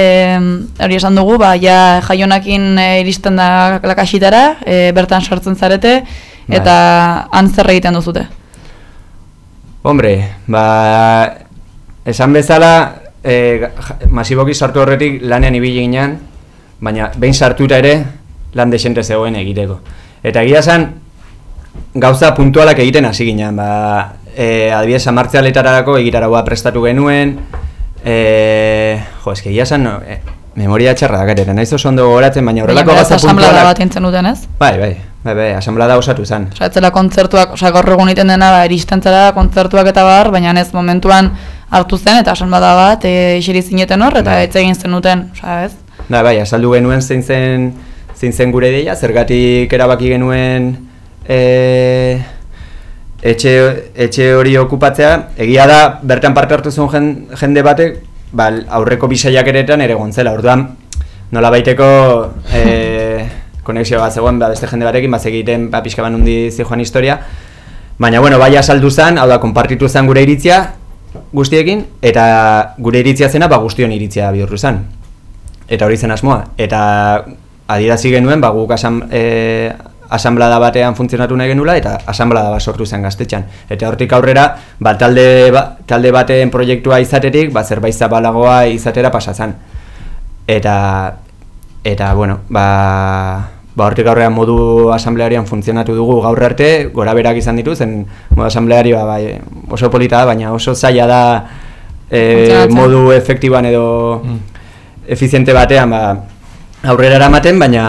S3: hori esan dugu, ba, ja jaionakin e, iristen da lakasitara, e, bertan sartzen zarete,
S5: Bai.
S3: eta han zer egiten duzute.
S5: Hombre, ba, esan bezala, e, masiboki sartu horretik lanean ibili ginen, baina behin sartuta ere lan desente zegoen egiteko. Eta egia esan, gauza puntualak egiten hasi ginen, ba, e, adibidez, amartzealetarako egitaragua prestatu genuen, e, jo, eske egia esan, no, e, memoria txarra dakatera, naiz oso ondo gogoratzen, baina horrelako
S3: Baina,
S5: gauza puntualak...
S3: bat intzen duten, ez?
S5: Bai, bai, bai, bai, asamblada osatu zen.
S3: Osa, etzela kontzertuak, osa, gaur egun iten dena, ba, iristen zara kontzertuak eta bar, baina ez momentuan hartu zen, eta asamblada bat, e, iseri zineten hor, eta
S5: Bai.
S3: etxe egin zenuten, osa, ez?
S5: Da, bai, azaldu genuen zein zen, zein zen gure ideia, zergatik erabaki genuen e, etxe, etxe hori okupatzea. Egia da, bertan parte hartu zuen jen, jende batek, ba, aurreko bisaiak eretan ere gontzela, orduan nola baiteko e, konexio bat zegoen ba, beste jende batekin, bat egiten ba, pixka ban hundi zijoan historia. Baina, bueno, bai asaldu zen, hau da, konpartitu zen gure iritzia guztiekin, eta gure iritzia zena, ba, guztion iritzia bihurtu zen eta hori zen asmoa. Eta adierazi genuen, ba, guk asam, e, asamblada batean funtzionatu nahi genula, eta asamblada bat sortu zen gaztetxan. Eta hortik aurrera, ba, talde, ba, talde baten proiektua izaterik, ba, zerbait zabalagoa izatera pasa zen. Eta, eta bueno, ba, ba hortik aurrera modu asamblearian funtzionatu dugu gaur arte, gora berak izan ditu, zen modu asambleari ba, bai, oso polita da, baina oso zaila da e, modu efektiboan edo efiziente batean ba, aurrera eramaten, baina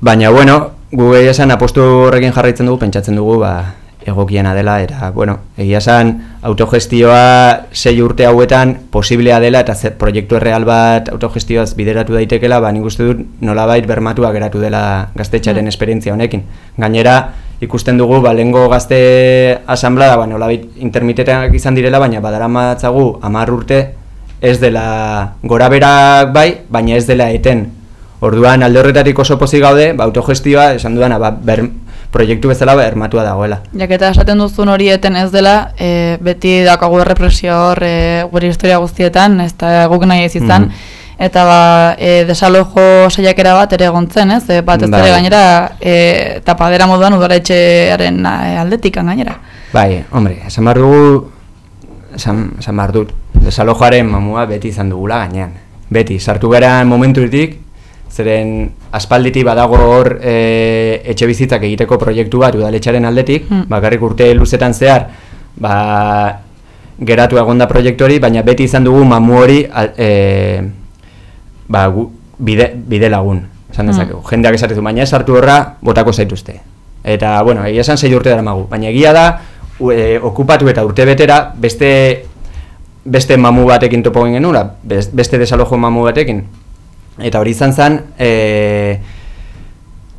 S5: baina bueno, gu esan apostu horrekin jarraitzen dugu, pentsatzen dugu ba, egokiena dela eta bueno, egia esan autogestioa sei urte hauetan posiblea dela eta zer, proiektu erreal bat autogestioaz bideratu daitekela, ba nik uste dut nolabait bermatua geratu dela gaztetxaren esperientzia honekin. Gainera ikusten dugu ba lehengo gazte asamblada ba nolabait intermiteteak izan direla, baina badaramatzagu 10 urte ez dela gora berak bai, baina ez dela eten. Orduan alde horretatik oso pozik gaude, ba, autogestioa esan dudana, ba, ber, proiektu bezala bermatua dagoela.
S3: Jaketa esaten duzun hori eten ez dela, e, beti dakagu errepresio hor e, gure historia guztietan, ez da guk nahi ez izan,
S5: Mhm.
S3: eta ba, e, desalojo saiakera bat ere egontzen, ez? E, bat ez
S5: Bai.
S3: ere gainera e, tapadera moduan udaletxearen e, aldetik gainera.
S5: Bai, hombre, esan behar dugu, esan, esan behar dut, desalojoaren mamua beti izan dugula gainean. Beti, sartu gara momentutik, zeren aspalditik badago hor e, etxe bizitzak egiteko proiektu bat udaletxaren aldetik,
S3: Hmm.
S5: bakarrik urte luzetan zehar, ba, geratu egonda proiektu hori, baina beti izan dugu mamu hori e, ba, gu, bide, bide lagun, esan
S3: Hmm.
S5: dezakegu. Jendeak esatezu, baina ez hartu horra, botako zaituzte. Eta, bueno, egia esan sei urte daramagu, baina egia da, e, okupatu eta urte betera, beste, beste mamu batekin topo egin beste desalojo mamu batekin. Eta hori izan zen, e,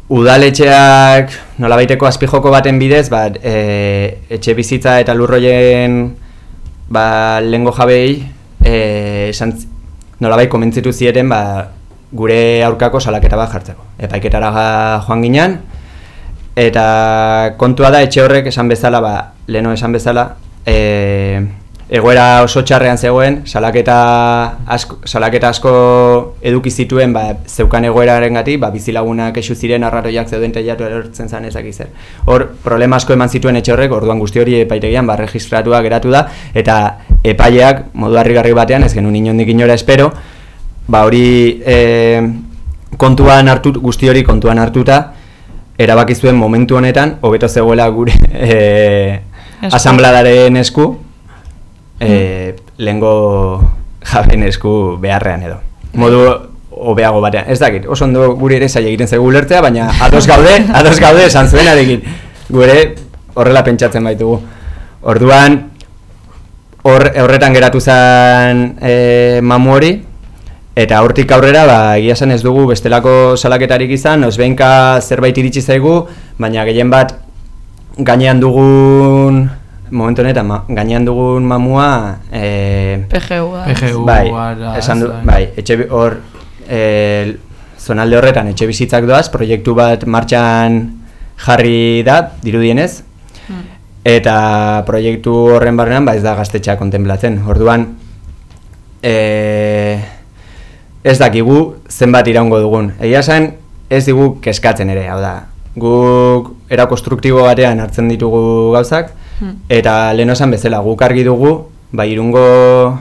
S5: udaletxeak nolabaiteko azpijoko baten bidez, ba, e, etxe bizitza eta lurroien ba, lengo jabei e, zi- nolabait komentzitu zieten ba, gure aurkako salaketa bat jartzeko. Epaiketara joan ginen, eta kontua da etxe horrek esan bezala, ba, leno esan bezala, e, egoera oso txarrean zegoen, salaketa asko, salaketa asko eduki zituen ba, zeukan egoeraren gati, ba, bizilagunak esu ziren arraroiak zeuden teilatu erortzen zan ezak zer. Hor, problema asko eman zituen etxe horrek, orduan guzti hori epaitegian ba, registratua geratu da, eta epaileak modu harrigarri batean, ez genuen inondik inora espero, ba hori e, kontuan hartu, guzti hori kontuan hartuta, erabaki zuen momentu honetan, hobeto zegoela gure e. asambladaren esku, e, lehengo jaben esku beharrean edo. Modu hobeago batean. Ez dakit, oso ondo gure ere zaila egiten zaigu ulertzea, baina ados gaude, ados gaude esan zuenarekin. Gure horrela pentsatzen baitugu. Orduan, hor, horretan geratu zen e, mamu hori, eta hortik aurrera, ba, egia esan ez dugu bestelako salaketarik izan, nosbenka zerbait iritsi zaigu, baina gehien bat gainean dugun, momentu honetan, ma, gainean dugun mamua, e,
S3: PGU.
S2: PGU.
S5: bai, esan du,
S2: bai.
S5: etxe hor, e, zonalde horretan etxe bizitzak doaz, proiektu bat martxan jarri da, dirudienez,
S3: Hmm.
S5: eta proiektu horren barrean ba ez da gaztetxea kontemplatzen. Orduan, e, ez dakigu zenbat iraungo dugun. Egia esan, ez digu keskatzen ere, hau da. Guk era konstruktibo batean hartzen ditugu gauzak,
S3: Hmm.
S5: eta lehen esan bezala, guk argi dugu, ba, irungo,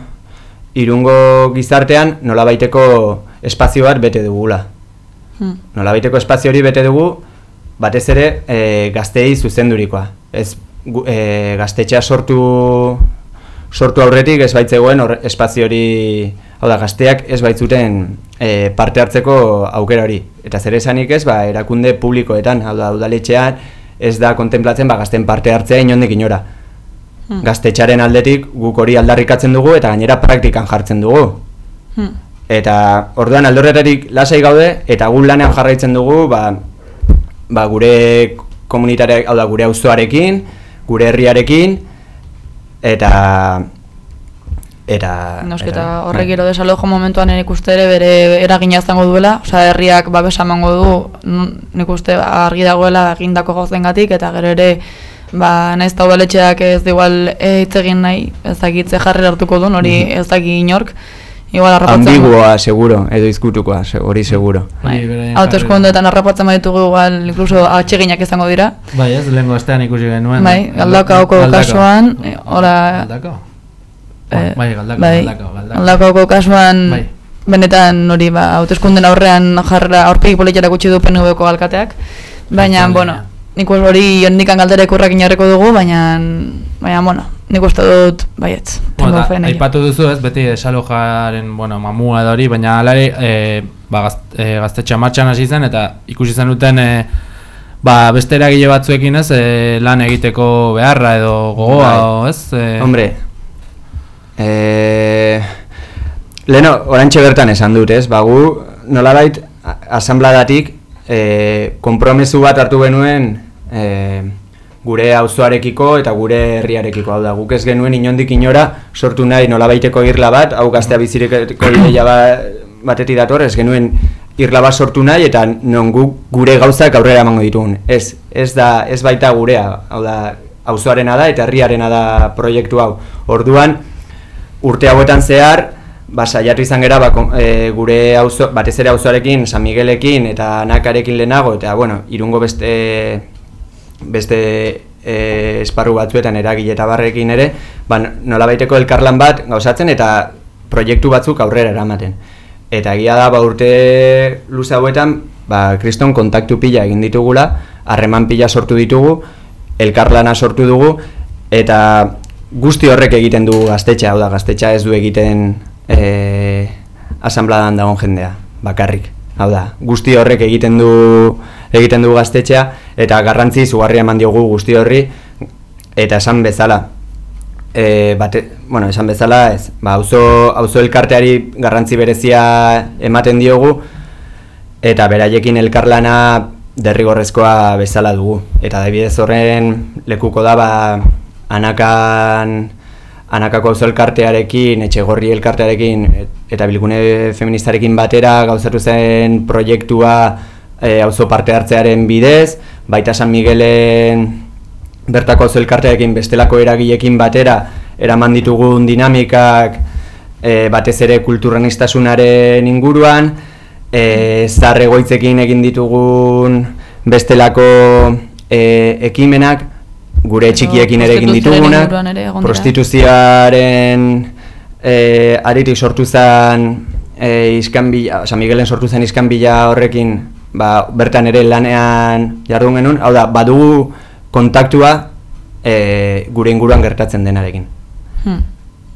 S5: irungo gizartean nolabaiteko espazio bat bete dugula.
S3: Hmm.
S5: Nolabaiteko espazio hori bete dugu, batez ere e, gazteei zuzendurikoa. Ez gu, e, gaztetxea sortu sortu aurretik ez baitzegoen espazio hori, hau da, gazteak ez baitzuten e, parte hartzeko aukera hori. Eta zer esanik ez, ba, erakunde publikoetan, hau da, udaletxean ez da kontemplatzen ba, gazten parte hartzea inondik inora.
S3: Hmm.
S5: Gaztetxaren aldetik guk hori aldarrikatzen dugu eta gainera praktikan jartzen dugu.
S3: Hmm.
S5: Eta orduan aldorretarik lasai gaude eta gu lanean jarraitzen dugu ba, ba gure komunitateak, hau da gure auzoarekin, gure herriarekin eta eta
S3: Noski,
S5: eta-
S3: eta horrek gero desalojo momentuan nik uste ere bere eragina izango duela, osea herriak babesa emango du, nik uste argi dagoela egindako gauzengatik eta gero ere ba naiz ta udaletxeak ez da igual eh, hitz egin nahi, ez dakit ze jarri hartuko duen, hori ez daki inork. Igual harrapatzen
S5: ambiguoa seguro edo izkutukoa, hori seguro.
S2: Bai, beraien
S3: Hauteskundeetan harrapatzen baditugu igual incluso atseginak izango dira.
S2: Bai, ez, lehenko astean ikusi genuen.
S3: Bai,
S2: Galdakao.
S3: kasuan, eh, ora
S2: Galdakao?
S3: Eh,
S2: bai, galdakao,
S3: bai,
S2: galdakao.
S3: galdakaoko kasuan
S2: Bai.
S3: benetan hori ba hauteskunden aurrean jarrera aurpegi politiara gutxi du PNVko alkateak. Baina
S2: Bai,
S3: bueno,
S2: bai.
S3: nik hori hondikan galderek urrakin jarriko dugu, baina baina bueno, nik uste dut baietz.
S2: Bueno, aipatu duzu ez, beti desalojaren, bueno, mamua da hori, baina alare, e, ba, gaz, e, gaztetxea martxan hasi zen, eta ikusi zen duten, e, ba, beste eragile batzuekin ez, e, lan egiteko beharra edo gogoa,
S5: Bai.
S2: o, ez? E,
S5: Hombre, e, leheno, orantxe bertan esan dut, ez? Ba, gu, nolabait, asanbladatik, e, konpromesu bat hartu genuen e, gure auzoarekiko eta gure herriarekiko, hau da, guk ez genuen inondik inora sortu nahi nolabaiteko irla bat, hau gaztea bizireko ideia ba, batetik dator, ez genuen irla bat sortu nahi eta non gu, gure gauzak aurrera emango ditugun. Ez, ez, da, ez baita gurea, hau da, auzoarena da eta herriarena da proiektu hau. Orduan, urte hauetan zehar, ba, saiatu izan gera ba, e, gure auzo, batez ere auzoarekin, San Miguelekin eta Nakarekin lehenago, eta bueno, irungo beste, beste e, esparru batzuetan eragile eta barrekin ere, ba, nolabaiteko elkarlan bat gauzatzen eta proiektu batzuk aurrera eramaten. Eta egia da, ba, urte luze hauetan, ba, kriston kontaktu pila egin ditugula, harreman pila sortu ditugu, elkarlana sortu dugu, eta guzti horrek egiten du gaztetxa, hau da, gaztetxa ez du egiten e, asanbladan dagoen jendea, bakarrik. Hau da, guzti horrek egiten du egiten du gaztetxea eta garrantzi izugarria eman diogu guzti horri eta esan bezala e, bate, bueno, esan bezala ez, ba, auzo, auzo elkarteari garrantzi berezia ematen diogu eta beraiekin elkarlana derrigorrezkoa bezala dugu. Eta adibidez horren lekuko da ba, anakan anakako auzo elkartearekin, etxegorri elkartearekin et- eta bilgune feministarekin batera gauzatu zen proiektua e, auzo parte hartzearen bidez, baita San Miguelen bertako auzo elkartearekin bestelako eragilekin batera eraman ditugun dinamikak e, batez ere kulturanistasunaren inguruan, e, zahar egoitzekin egin ditugun bestelako e, ekimenak, gure txikiekin ere egin ditugunak, prostituzioaren e, aritik sortu zen e, iskanbila, San Miguelen sortu zen iskanbila horrekin ba, bertan ere lanean jardun genuen, hau da, badugu kontaktua e, gure inguruan gertatzen denarekin.
S3: Hmm.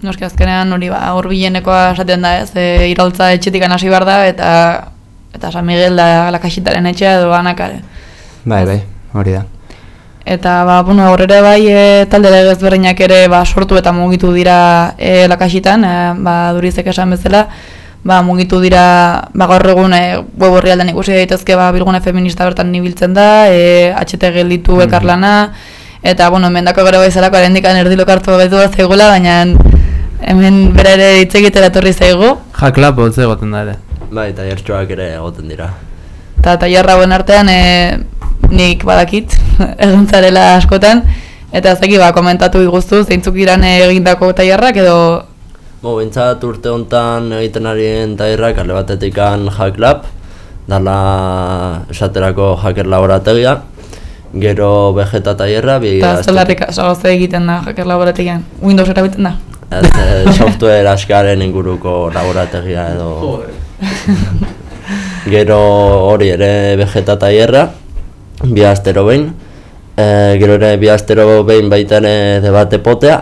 S3: Noski azkenean hori ba, hurbilenekoa esaten da ez, e, iraultza etxetik hasi behar da, eta eta San Miguel da lakasitaren etxea edo anakare.
S5: Bai, bai, hori da.
S3: Eta ba, bueno, gaur ere bai e, talde legez berdinak ere ba, sortu eta mugitu dira e, lakasitan, e, ba, durizek esan bezala, ba, mugitu dira ba, gaur egun e, web horrialdean ikusi daitezke ba, bilgune feminista bertan nibiltzen da, e, HT gelditu elkarlana, eta bueno, mendako gero baizalako arendikan erdilo kartu gaitu bat zaigula, baina hemen bera ere hitz egitera etorri zaigu,
S2: Jaklap botze egoten da ere.
S7: Bai, eta jertxoak ere egoten dira.
S3: eta tailerra hauen artean e, nik badakit egin zarela askotan. Eta ez dakit ba komentatu iguztu zeintzuk iran egindako tailerrak edo
S7: Bo, bintzat urte hontan egiten ari den tairrak alde batetikan Hack Lab, dala esaterako hacker laborategia, gero Vegeta tailerra, bi
S3: eta zelarrik zagoze egiten da hacker laborategian. Windows erabiltzen da.
S7: Ez, software askaren inguruko laborategia edo... Gero hori ere Vegeta tailerra, bi astero behin, e, gero ere bi astero behin baita ere debate potea,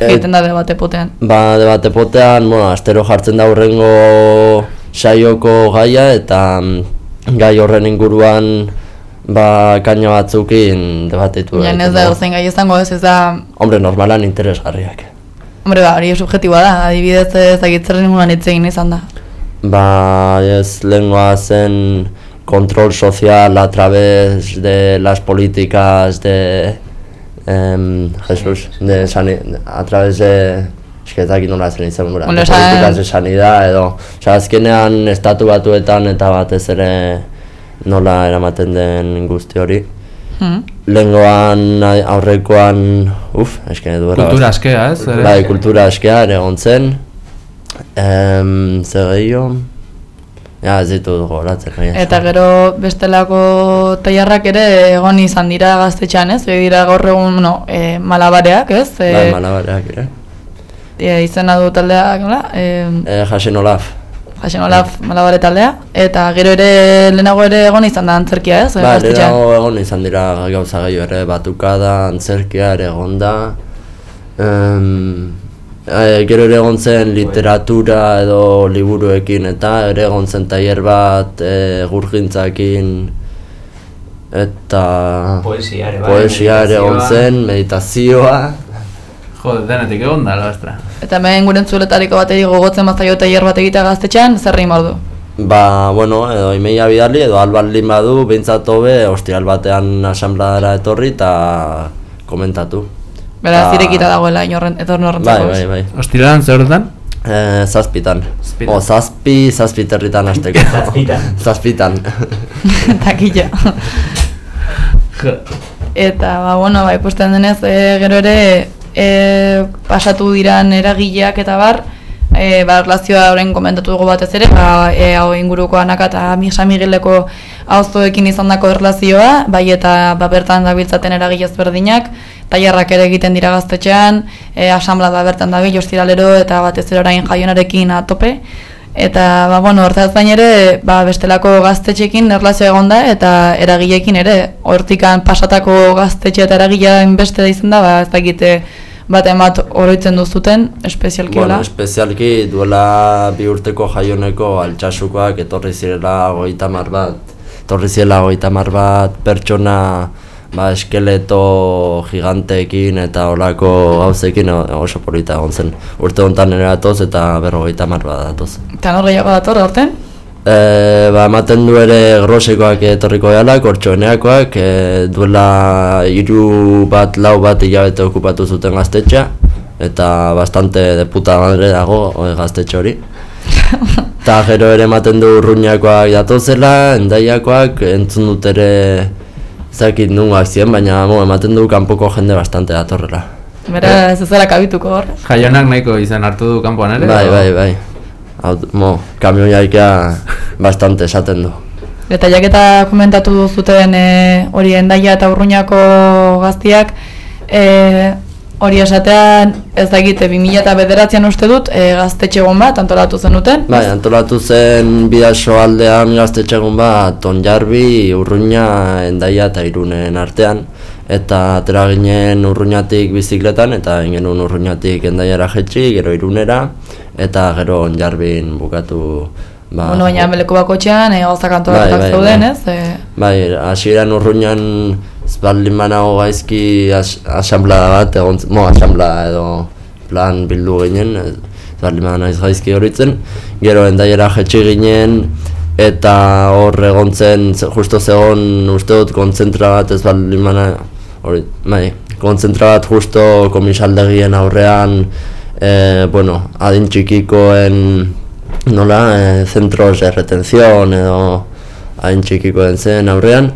S3: egiten da debate potean?
S7: Ba, debate potean, bueno, astero jartzen da hurrengo saioko gaia eta mm, gai horren inguruan ba, kaina batzukin debatetu
S3: baina ez da gozen gai izango ez ez da
S7: Hombre, normalan interesgarriak.
S3: hombre ba hori subjetiboa da. Adibidez ez dakit zer inguruan hitz egin izan da.
S7: Ba, ez lengua zen control social a través de las políticas de em, Jesús, de sani, a través de Es que dakit nola zen izan gura,
S3: Bueno,
S7: de sanidad edo Osa, azkenean estatu batuetan eta batez ere nola eramaten den guzti hori
S3: hmm.
S7: Lengoan aurrekoan, uf, eske duela
S2: Kultura askea, ez?
S7: Bai, kultura askea ere egon zen. Em, zer gehiago? Ja, ez ditut goratzen. nahi
S3: Eta gero bestelako tailarrak ere egon izan dira gaztetxean, ez? Begi dira gaur egun, no, e, malabareak, ez? E,
S7: Bai, malabareak ere.
S3: e, izena du taldeak, nola? E,
S7: Eh, Jasen Olaf.
S3: Jasen Olaf malabare taldea. Eta gero ere lehenago ere egon izan da antzerkia, ez?
S7: Ba, lehenago egon izan dira gauza gehiago ere, batukada, antzerkia ere egon da. Em, eh, gero ere egon zen literatura edo liburuekin eta ere egon zen tailer bat e, gurgintzakin eta
S5: Poesia ere bai,
S7: poesia ere egon
S5: meditazioa.
S7: zen, meditazioa.
S2: Jode, denetik egon da, ostra.
S3: Eta hemen gure entzuletariko bateri gogotzen bazaio tailer bat egitea gaztetxean, zer egin du?
S7: Ba, bueno, edo imeia bidali edo albaldin badu, behintzat hobe, ostiral batean asambladara etorri eta komentatu.
S3: Beraz,
S7: Ta-
S3: irekita dagoela inorren, etorren horrentzako.
S7: Bai, bai, bai.
S2: Ostiralan zer horretan?
S7: Eh, zazpitan.
S2: Zazpitan.
S7: O, zazpi, zazpiterritan hasteko.
S5: Zazpitan.
S7: zazpitan.
S3: Takilla. Eta, ba, bueno, ba, ikusten denez, e, gero ere, e, pasatu diran eragileak eta bar, e, ba, erlazioa orain komentatu dugu batez ere, ba, e, hau inguruko anaka eta Misa Migueleko auzoekin izan dako erlazioa, bai eta ba, bertan dabiltzaten eragile ezberdinak, tailarrak ere egiten dira gaztetxean, e, asamblea da bertan dabil, ostiralero eta batez ere orain jaionarekin atope, Eta, ba, bueno, hortaz gain ere, ba, bestelako gaztetxekin erlazio egon da, eta eragileekin ere, hortikan pasatako gaztetxe eta eragilea beste da izan da, ba, ez dakite baten bat oroitzen duzuten, espezialki
S7: Bueno, espezialki duela bi urteko jaioneko altxasukoak etorri zirela goita mar bat, etorri zirela goita mar bat pertsona ba, eskeleto giganteekin eta olako gauzekin oso polita egon zen. Urte honetan ere datoz eta berrogeita mar bat datoz.
S3: Eta nor gehiago dator, aurten?
S7: E, ba, ematen du ere grosekoak etorriko dela, kortxoeneakoak, e, duela hiru bat, lau bat hilabete okupatu zuten gaztetxea, eta bastante de puta madre dago e, gaztetxe hori. Eta gero ere ematen du urruñakoak datozela, endaiakoak, entzun dut ere zakit nungoak ziren, baina mo, ematen du kanpoko jende bastante datorrela.
S3: Bera, ez ez zara kabituko hor.
S2: Jaionak nahiko izan hartu du kanpoan ere?
S7: Bai, bai, bai. Aut, mo, kamioiaikea bastante esaten du.
S3: Eta jaketa komentatu duzuten e, hori endaia eta urruñako gaztiak, e, hori esatean ez dakite 2000 eta bederatzean uste dut e, gaztetxe egon bat antolatu zenuten.
S7: Bai, antolatu zen bidaso aldean gaztetxegun bat Onjarbi, Urruña, Endaia eta Irunen artean eta atera ginen urruñatik bizikletan eta genuen urruñatik endaiara jetxi, gero irunera eta gero onjarbin bukatu ba,
S3: bueno, baina beleko bakotxean e, gauzak antolatuak
S7: Bai, bai,
S3: zeuden,
S7: bai.
S3: ez? E,
S7: Bai, hasieran urruñan ez baldin banago gaizki as, asamblea bat, egon, mo, asamblea edo plan bildu ginen, ez baldin banaiz gaizki horitzen, gero endaiera jetxi ginen, eta hor egon zen, ze- justo zegon uste dut kontzentra bat ez baldin hori, bai, kontzentra bat justo komisaldegien aurrean, e, bueno, adin txikikoen, nola, e, centros de retención edo hain txikikoen zen aurrean,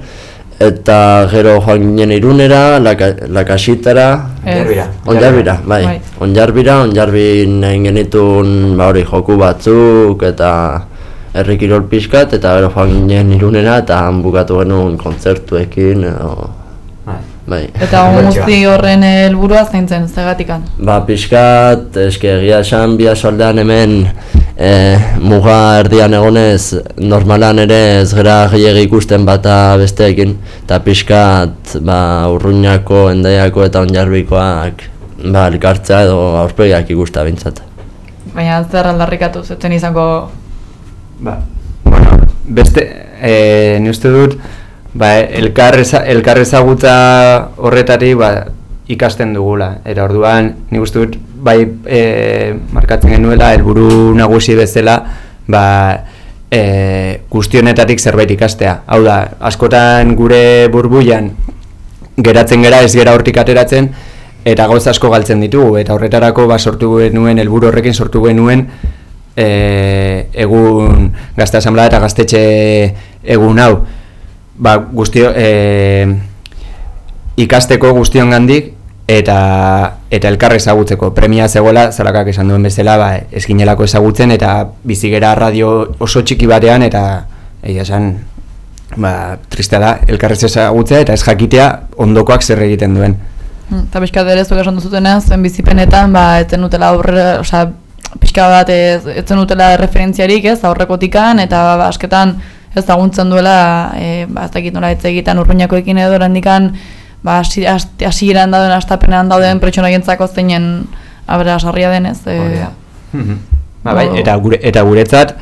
S7: eta gero joan ginen irunera, laka, lakasitara,
S3: ez.
S5: Jarbira.
S7: Onjarbira, bai.
S3: Bai.
S7: Onjarbira, onjarbin egin genitun ba hori joku batzuk eta herri kirol pixkat eta gero joan ginen irunera eta han bukatu genuen kontzertuekin edo
S5: Bai.
S7: bai.
S3: Eta guzti horren helburua zein zen, zegatikan.
S7: Ba, pixkat, eske egia esan bi aldean hemen e, muga erdian egonez normalan ere ez gera gehiagi ikusten bata besteekin eta pixkat ba, urruñako, endaiako eta onjarbikoak ba, elkartzea edo aurpegiak ikusta bintzat.
S3: Baina zer aldarrikatu zetzen izango
S5: Ba, bueno, beste, e, ni uste dut, ba, elkar, eza, elkar ezagutza horretari ba, ikasten dugula. Era orduan, ni uste dut, bai e, markatzen genuela, helburu nagusi bezala, ba, e, guztionetatik zerbait ikastea. Hau da, askotan gure burbuian geratzen gera ez gera hortik ateratzen, eta gauza asko galtzen ditugu, eta horretarako ba, sortu genuen, helburu horrekin sortu genuen, e, egun gazte asamblea eta gaztetxe egun hau ba, guztio, e, ikasteko guztion gandik eta eta elkar ezagutzeko. Premia zegoela zalakak esan duen bezala ba, eskinelako ezagutzen eta bizigera radio oso txiki batean eta egia esan ba, tristea da elkar ez ezagutzea eta ez jakitea ondokoak zer egiten duen.
S3: Hmm, Eta pixka ere zuek esan duzutenean, zuen bizipenetan, ba, etzen dutela aurre, osea, pixka bat ez, etzen dutela referentziarik, ez, aurrekotikan, eta ba, asketan ez laguntzen duela, e, ba, ez dakit nola ez egiten urruñakoekin edo orandikan, ba, hasi- hasi- hasieran dauden, astapenean dauden pertsonaientzako zeinen abera sarria den, ez,
S5: Hori
S3: e.
S5: Ba, bai, eta, gure, eta guretzat,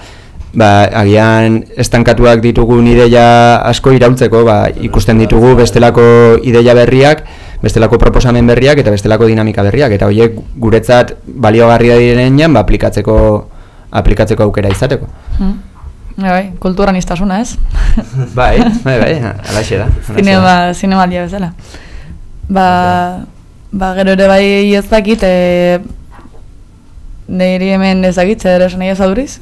S5: ba, agian estankatuak ditugun ideia asko iraultzeko, ba, ikusten ditugu bestelako ideia berriak, bestelako proposamen berriak eta bestelako dinamika berriak, eta horiek guretzat baliogarria direnean, ba, aplikatzeko, aplikatzeko aukera izateko.
S3: hmm. Bai, bai, kulturan iztasuna, ez?
S5: Bai, bai, bai, alaxe da.
S3: Zinema, zinemaldia bezala. Ba, ba, gero ere bai ez dakit, e, niri hemen ezagitza ere esan nahi ez aduriz.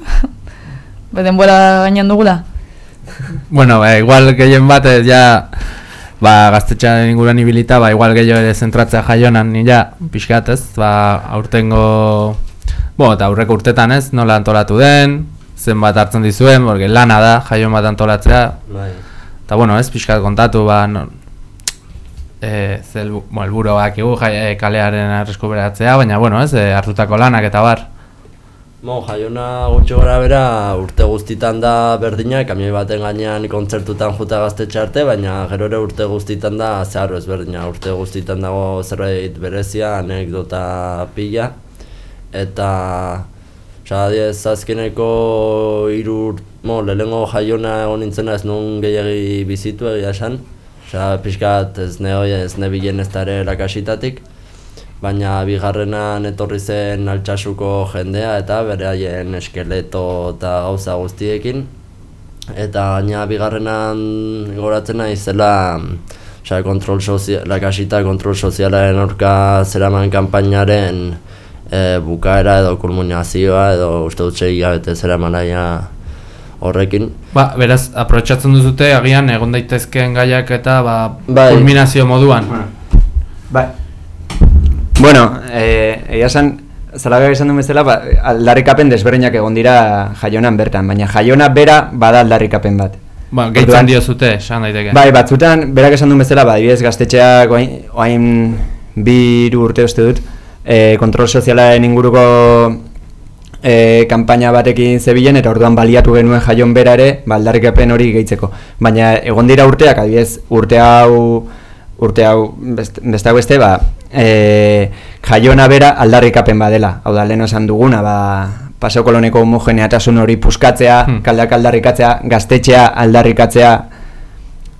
S3: Be denbora gainean dugula.
S2: Bueno, ba, igual gehien bat, ja, ba, gaztetxean inguruan ibilita, ba, igual gehiago ere zentratzea jaionan, ni ja, pixkat ez, ba, aurtengo, bo, eta aurreko urtetan ez, nola antolatu den, zenbat hartzen dizuen, porque lana da, jaion bat antolatzea,
S7: Bai.
S2: eta bueno, ez, pixkat kontatu, ba, no, e, ze helbu- bo, helburu bakigu jai, e, kalearen arreskuberatzea, baina, bueno, ez, e, hartutako lanak eta bar.
S7: Mo, jaiona gutxi gora bera urte guztitan da berdina, kamioi baten gainean kontzertutan juta gaztetxe arte, baina gero ere urte guztitan da zeharo ezberdina, urte guztitan dago zerbait berezia, anekdota pila, eta Osa, adiez, azkeneko hiru mo, lehenengo jaiona egon nintzena ez nun gehiagi bizitu egia esan. Osa, pixkat ez ne hoi, ez ne bilen ez da ere lakasitatik. Baina bigarrenan etorri zen altxasuko jendea eta bere haien eskeleto eta gauza guztiekin. Eta gaina bigarrenan goratzen nahi zela kontrol sozial, lakasita kontrol sozialaren aurka zeraman kanpainaren e, bukaera edo kulminazioa edo uste dut sei hilabete zeraman aia horrekin.
S2: Ba, beraz, aprotxatzen duzute, agian egon daitezkeen gaiak eta ba,
S7: Bai.
S2: kulminazio moduan.
S5: Bai. Bueno, eh, egia esan, zalagak esan duen bezala, ba, aldarrikapen desberdinak egon dira jaionan bertan, baina jaiona bera bada aldarrikapen bat.
S2: Ba, gehitzen
S5: Orduan-
S2: diozute, esan daiteke.
S5: Bai, batzutan, berak esan duen bezala, ba, adibidez gaztetxeak oain, oain bi hiru urte uste dut, e, kontrol sozialaren inguruko e, kanpaina batekin zebilen, eta orduan baliatu genuen jaion bera ere, ba, aldarrikapen hori gehitzeko. Baina egon dira urteak, adibidez, urte hau, urte hau, beste, beste beste, ba, e, jaiona bera aldarrikapen badela. Hau da, lehen esan duguna, ba, paseo koloneko homogeneatasun hori puskatzea,
S2: Hmm.
S5: kaldak aldarrikatzea, gaztetxea aldarrikatzea,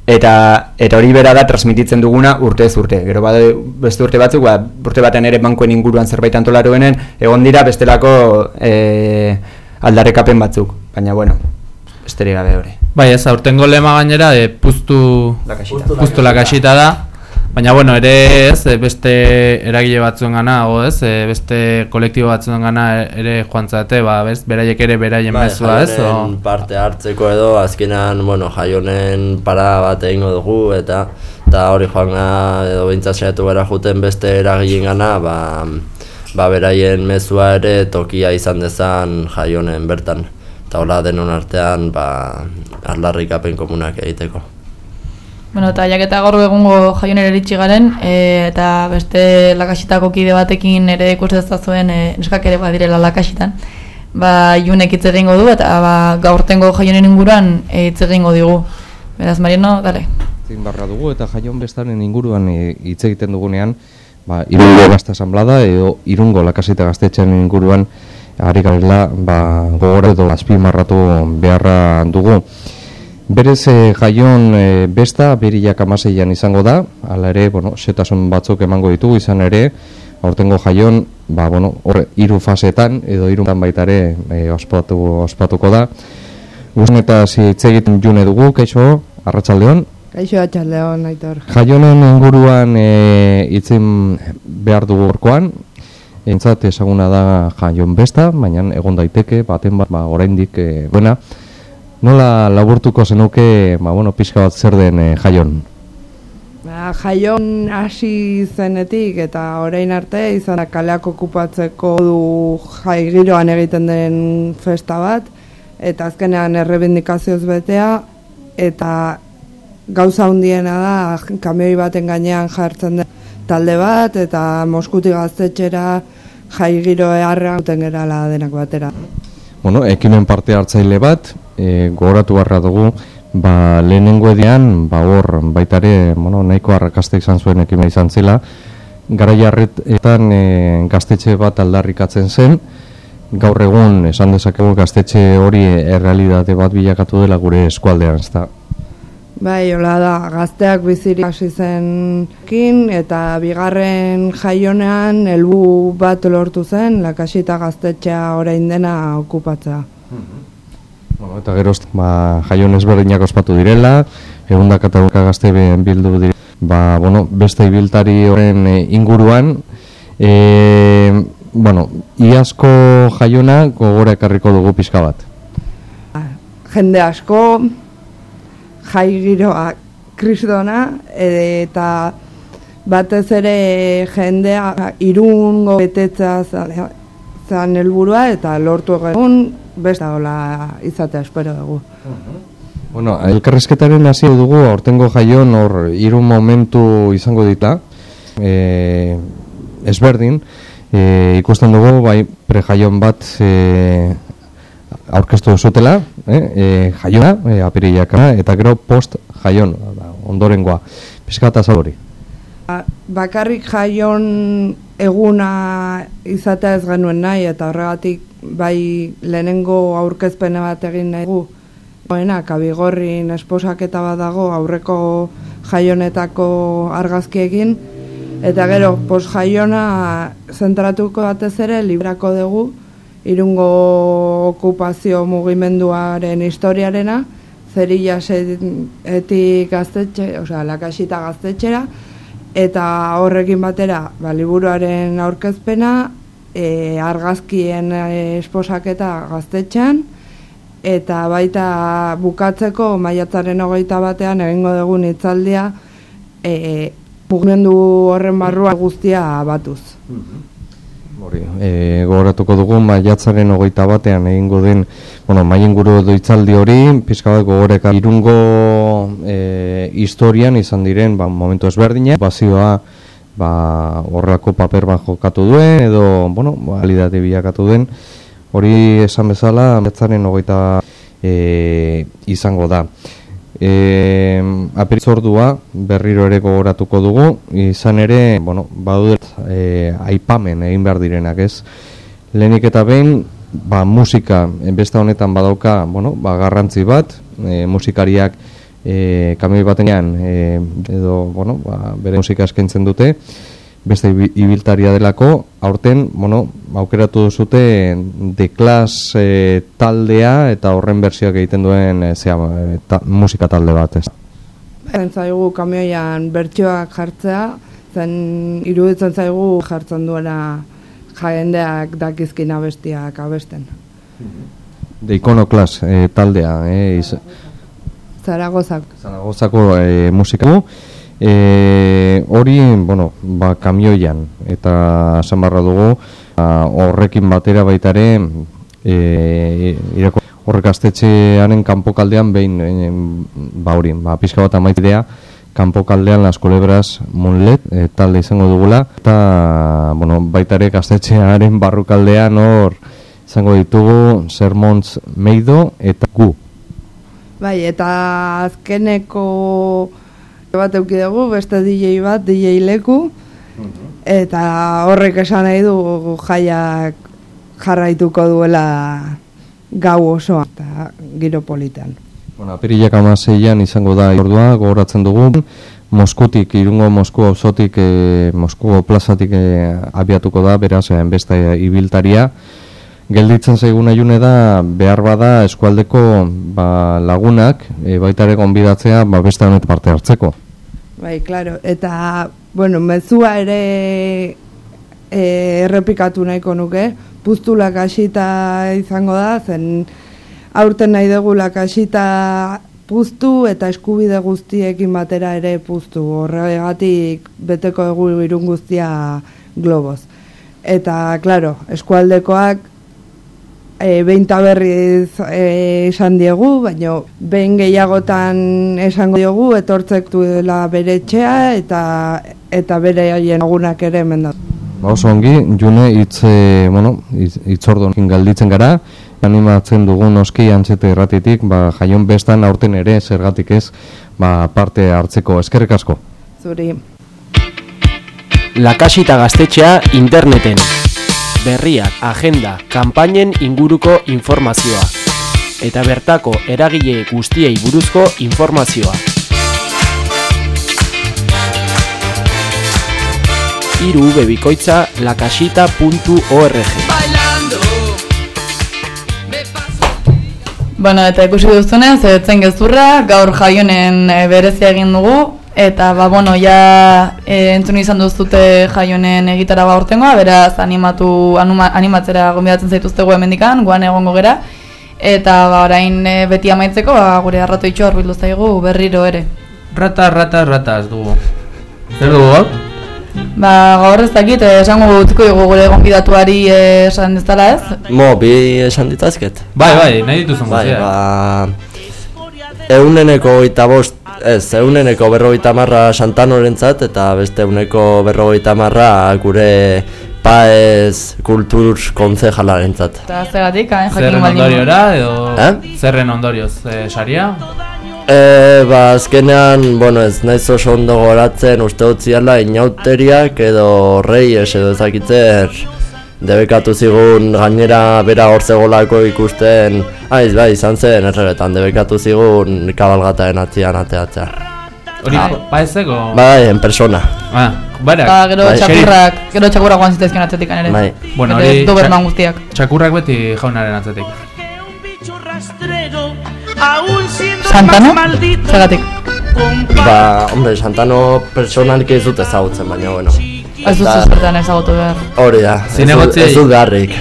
S5: eta eta hori bera da transmititzen duguna urtez urte. Gero bade beste urte batzuk, ba, urte batean ere bankuen inguruan zerbait antolaruenen, egon dira bestelako e, aldarrekapen batzuk. Baina bueno, besterik gabe hori.
S2: Bai, ez, aurtengo lema gainera, e, puztu,
S5: Lakasita.
S2: puztu lakasita da. Baina, bueno, ere ez, e, beste eragile batzuen gana, o ez, e, beste kolektibo batzuen gana ere joan zate, ba, bez, beraiek ere beraien
S7: Bai,
S2: mezua, ez, o...
S7: parte hartzeko edo azkenan, bueno, jaionen para bat egingo dugu eta eta hori joan edo behintzat saiatu gara juten beste eragilen gana, ba, ba beraien mezua ere tokia izan dezan jaionen bertan. Eta hola denon artean, ba, arlarrikapen komunak egiteko.
S3: Bueno, eta jaketa gaur egungo jaionera iritsi garen, e, eta beste lakasitako kide batekin ere ikustezta zuen e, neskak ere badirela lakasitan. Ba, junek hitz egingo du, eta ba, gaurtengo jaionen inguruan e, hitz egingo digu. Beraz, Mariano, dale.
S8: Zin barra dugu eta jaion bestaren inguruan e, egiten dugunean, ba, irungo gazte asamblada edo irungo lakasita gaztetxean inguruan ari garela ba, gogora edo azpimarratu beharra dugu. Berez e, jaion e, besta berilak amaseian izango da, hala ere, bueno, setasun batzuk emango ditugu izan ere, aurtengo jaion, ba, bueno, hor, hiru fasetan edo hirutan baita ere e, ospatu, ospatuko da. Guztien eta hitz egiten june dugu, kaixo, arratsaldeon.
S9: Kaixo atxaldeon, Aitor.
S8: Jaionen inguruan e, itzin behar dugu orkoan, entzat ezaguna da jaion besta, baina egon daiteke, baten bat, ba, oraindik e, buena. Nola laburtuko zenuke, ba, bueno, pixka bat zer den e, jaion?
S9: Ba, jaion hasi zenetik eta orain arte izan kaleak okupatzeko du jai giroan egiten den festa bat eta azkenean errebindikazioz betea eta gauza hundiena da kamioi baten gainean jartzen den talde bat eta Moskuti gaztetxera jai giro eharra duten gerala denak batera.
S8: Bueno, ekimen parte hartzaile bat, e, gogoratu barra dugu, ba, lehenengo edian, ba, hor, baitare, bueno, nahiko arrakaste izan zuen ekimen izan zela, gara jarretan e, gaztetxe bat aldarrikatzen zen, gaur egun esan dezakegu gaztetxe hori errealitate bat bilakatu dela gure eskualdean, ezta.
S9: Bai, hola da, gazteak biziri hasi zenkin eta bigarren jaionean helbu bat lortu zen, lakasita gaztetxea orain dena okupatzea.
S8: Bueno, eta gero, ba, jaion ezberdinak ospatu direla, egun da Katalunka gazte bildu dire, ba, bueno, beste ibiltari horren e, inguruan, e, bueno, iazko jaiona gogora ekarriko dugu pixka bat.
S9: Jende asko, jai giroa kristona, eta batez ere jendea irungo betetza zan helburua eta lortu egun beste hola izatea espero dugu.
S8: Bueno, elkarrezketaren hasi dugu aurtengo jaion hor hiru momentu izango dita. E, ezberdin, e, ikusten dugu bai prejaion bat e, aurkeztu zutela, eh? e, jaiona, e, apirilaka, eta gero post jaion, da, ondorengoa. Piskata hori.
S9: Ba- Bakarrik jaion eguna izatea ez genuen nahi eta horregatik bai lehenengo aurkezpene bat egin nahi dugu. Hoena, kabigorrin esposaketa bat dago aurreko jaionetako argazkiekin eta gero pos jaiona zentratuko batez ere librako dugu irungo okupazio mugimenduaren historiarena zerillasetik gaztetxe, osea, lakasita gaztetxera, eta horrekin batera, ba, liburuaren aurkezpena, e, argazkien e, esposaketa gaztetxean, eta baita bukatzeko maiatzaren hogeita batean egingo dugun hitzaldia e, mugimendu horren barrua guztia batuz.
S8: Hori, e, gogoratuko dugu maiatzaren hogeita batean egingo den, bueno, maien guru doitzaldi hori, pizka bat gogoreka irungo e, historian izan diren, ba, momentu ezberdina, bazioa, ba, horrako paper bat jokatu duen, edo, bueno, validate bilakatu den, hori esan bezala, maiatzaren hogeita e, izango da. E, aperitzordua berriro ere gogoratuko dugu, izan ere, bueno, badudet e, aipamen egin behar direnak ez. Lehenik eta behin, ba, musika, beste honetan badauka, bueno, ba, garrantzi bat, e, musikariak e, kamioi batean e, edo, bueno, ba, bere musika eskaintzen dute, beste ibi- ibiltaria delako, aurten, bueno, aukeratu duzute The Class e, taldea eta horren bersioak egiten duen e, zea, e, ta, musika talde bat, ez.
S9: Zaigu kamioian bertsioak jartzea, zen iruditzen zaigu jartzen duela jaendeak dakizkin abestiak abesten.
S8: The Iconoclast e, taldea, e, iz,
S9: Zaragozak.
S8: Zaragozako e, musika. E, hori, bueno, ba, kamioian, eta esan barra dugu, ba, horrekin batera baita ere, e, irako, horrek astetxearen kanpokaldean behin, e, ba hori, ba, pixka bat amaitidea, kanpokaldean Las Culebras Moonlet e, talde izango dugula, eta, bueno, baita ere gaztetxearen barrukaldean hor, izango ditugu Sermons Meido eta Gu.
S9: Bai, eta azkeneko bat euki dugu, beste DJ bat, DJ leku, eta horrek esan nahi du jaiak jarraituko duela gau osoa, eta giro politan.
S8: Bueno, apirilak amaseian izango da ordua, gogoratzen dugu, Moskutik, irungo Mosku auzotik, e, Moskuko plazatik e, abiatuko da, beraz, e, beste ibiltaria. Gelditzen zaiguna june da, behar bada eskualdeko ba, lagunak, e, baita ere gonbidatzea, ba, beste honet parte hartzeko.
S9: Bai, claro, eta, bueno, mezua ere e, errepikatu nahiko nuke, puztu lakasita izango da, zen aurten nahi dugu lakasita puztu eta eskubide guztiekin batera ere puztu, horregatik beteko dugu irun guztia globoz. Eta, claro, eskualdekoak e, behin ta berriz e, esan diegu, baina behin gehiagotan esango diogu etortzek duela bere etxea eta eta bere haien agunak ere hemen da.
S8: Ba oso ongi, june hitz, e, bueno, hitz- galditzen gara, animatzen dugu noski antzete erratitik, ba, jaion bestan aurten ere zergatik ez ba, parte hartzeko eskerrik asko.
S9: Zuri.
S6: Lakasita gaztetxea interneten. Berriak, agenda, kanpainen inguruko informazioa. Eta bertako eragile guztiei buruzko informazioa. Iru bebikoitza lakasita.org
S3: Bueno, eta ikusi duzunez, etzen gezurra, gaur jaionen e, berezia egin dugu, Eta, ba, bueno, ja e, entzun izan duzute jaionen egitara ba urtengoa, beraz animatu, anuma, animatzera gombidatzen zaituztegu hemendikan, guan egongo gera. Eta, ba, orain e, beti amaitzeko, ba, gure arratu itxo horbildu zaigu berriro ere.
S2: Rata, rata, rata ez dugu. Zer dugu gaur?
S3: Ba, gaur ez dakit, eh, esango utziko dugu gure gonbidatuari esan ez dela ez?
S7: Mo, bi esan ditazket?
S2: Bai, bai, nahi dituzun
S7: Bai,
S2: guztiak.
S7: ba... Euneneko goita bost, ez, euneneko berrogeita marra Santanorentzat eta beste euneko berrogeita marra gure paez kultur konzejalarentzat.
S3: Eta zegatik, hain jakin
S2: Zerren ondoriora edo...
S7: Eh?
S2: Zerren ondorioz, e, saria?
S7: E, ba, azkenean, bueno, ez naiz oso ondo goratzen uste dut ziala inauteriak edo reyes edo ezakitzer debekatu zigun gainera bera hor zegolako ikusten aiz bai izan zen erregetan debekatu zigun kabalgataren atzian ateatzea
S2: Hori,
S7: Ah.
S2: paezeko?
S7: bai, en persona
S2: Ah, barak.
S3: Ba, gero
S7: Bai,
S3: txakurrak, gero txakurrak guan zitezken atzetik ere.
S7: Bai.
S2: Bueno, hori...
S3: Doberman guztiak.
S2: Txakurrak beti jaunaren atzetik.
S3: Santano? Zergatik.
S7: Ba, hombre, Santano personalik ez dut ezagutzen, baina bueno
S3: Ez dut zuzertan ezagutu behar.
S7: Hori da, ez dut-
S2: Zinegotzi-
S7: ez dut garrik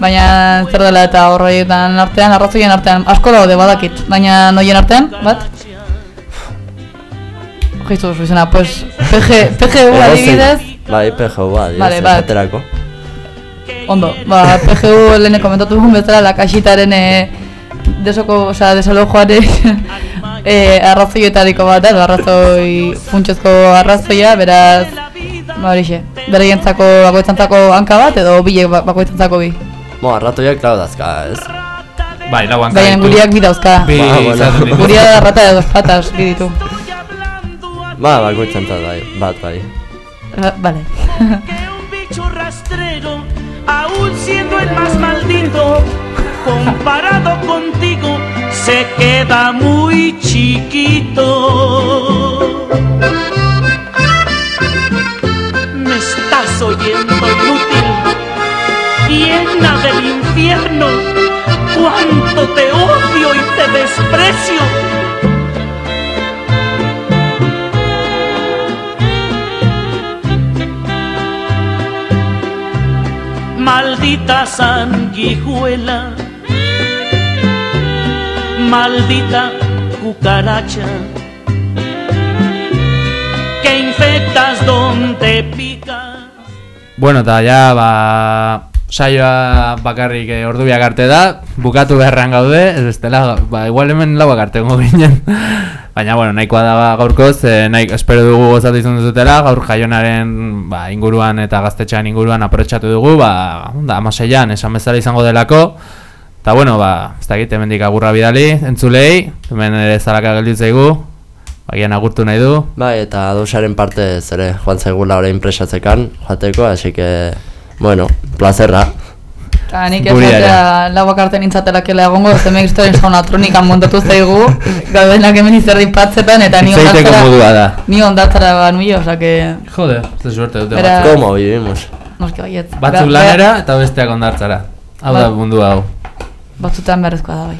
S3: Baina zer dela eta horretan artean, arrazoien artean, asko daude badakit. Baina noien artean, bat? Jizu, izena, pues, PG, PGU adibidez,
S7: Bai, PGU adibidez,
S3: Vale, bat.
S7: esaterako
S3: ondo, ba, PGU lehen komentatu dugun bezala, lakasitaren e, desoko, oza, desalojoare e, arrazoietariko bat, arrazoi, funtsezko arrazoia, beraz, ba horixe, bereientzako bakoitzantzako hanka bat, edo bilek ba- bakoitzantzako bi.
S7: Mo, arratoiak klau dazka, ez?
S2: Bai, lau hanka
S3: Baina
S2: ditu.
S3: guriak bi dauzka.
S2: Bi
S7: Ba, bueno.
S3: Guria da rata edo patas, bi ditu.
S7: Ba, bakoitzantzat bai, bat bai
S3: Ra- Vale.
S4: bicho rastrero, aún siendo el más maldito, comparado contigo, se queda muy chiquito. Oyendo inútil, llena del infierno, cuánto te odio y te desprecio. Maldita sanguijuela, maldita cucaracha, que infectas donde pica.
S2: Bueno, eta ja, ba, saioa bakarrik e, ordu biak arte da, bukatu beharrean gaude, ez bestela, ba, igual hemen lauak arte ginen. Baina, bueno, nahikoa da ba, gaurkoz, e, nahi, espero dugu gozatu izan duzutela, gaur jaionaren ba, inguruan eta gaztetxean inguruan aprotxatu dugu, ba, da, amaseian, esan bezala izango delako, eta bueno, ba, ez dakit, hemendik agurra bidali, entzulei, hemen ere zalaka gelditzaigu, bagian agurtu nahi du,
S7: Bai, eta dosaren parte ere joan zaigula orain presatzekan joateko, así que, bueno, plazerra.
S3: Eta nik esatea lauak arte nintzatelakela egongo, ez hemen historien sauna tronikan montatu zaigu, gaudenak hemen izerdi patzetan, eta ni ondatzara,
S2: modua da.
S3: ni ondatzara ba nuio, oza que...
S2: Joder, ze suerte dute.
S3: Bera-
S2: batzuk.
S7: Como vivimos?
S3: Noski baiet.
S2: Batzuk
S3: Ba-
S2: lanera eta besteak ondartzara. Hau da
S3: Ba-
S2: mundu hau.
S3: Batzutan beharrezkoa da bai.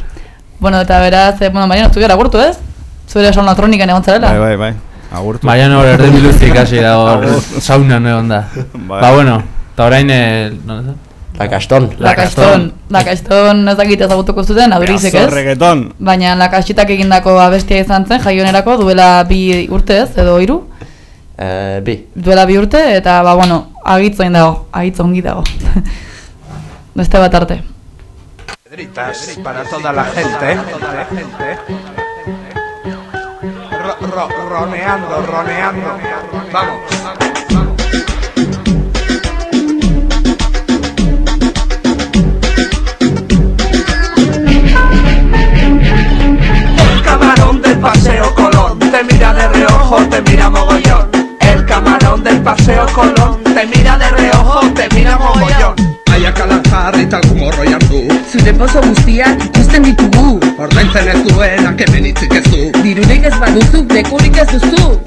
S3: Bueno, eta beraz, eh, bueno, Mariano, zu gara agurtu ez? Zure sauna tronikan egon zarela?
S10: Bai, bai, bai. Agurtu.
S2: Mariano hor erdi biluzik hasi da hor saunan egon da.
S10: Bai.
S2: Ba bueno, eta orain... Eh, no, no,
S7: Lakaston.
S3: Lakaston, lakaston ez dakit ezagutuko zuten, adurizek ez?
S10: Reggaeton.
S3: Baina lakastitak egindako abestia izan zen, jaionerako duela bi urte ez, edo hiru?
S7: Eh, bi.
S3: Duela bi urte, eta ba, bueno, agitzoin dago, agitzo ongi dago. Beste bat arte.
S11: Piedritas para toda la gente. Ro- ro- roneando, roneando. Vamos. El camarón del paseo Colón te mira de reojo, te mira mogollón. El camarón del paseo Colón te mira de reojo, te mira mogollón. Aiakala jarri tal kumorroian du
S12: Zure pozo guztiak ikusten ditugu
S11: Ordaintzen ez duenak hemen hitzik ez du
S12: Ez duzu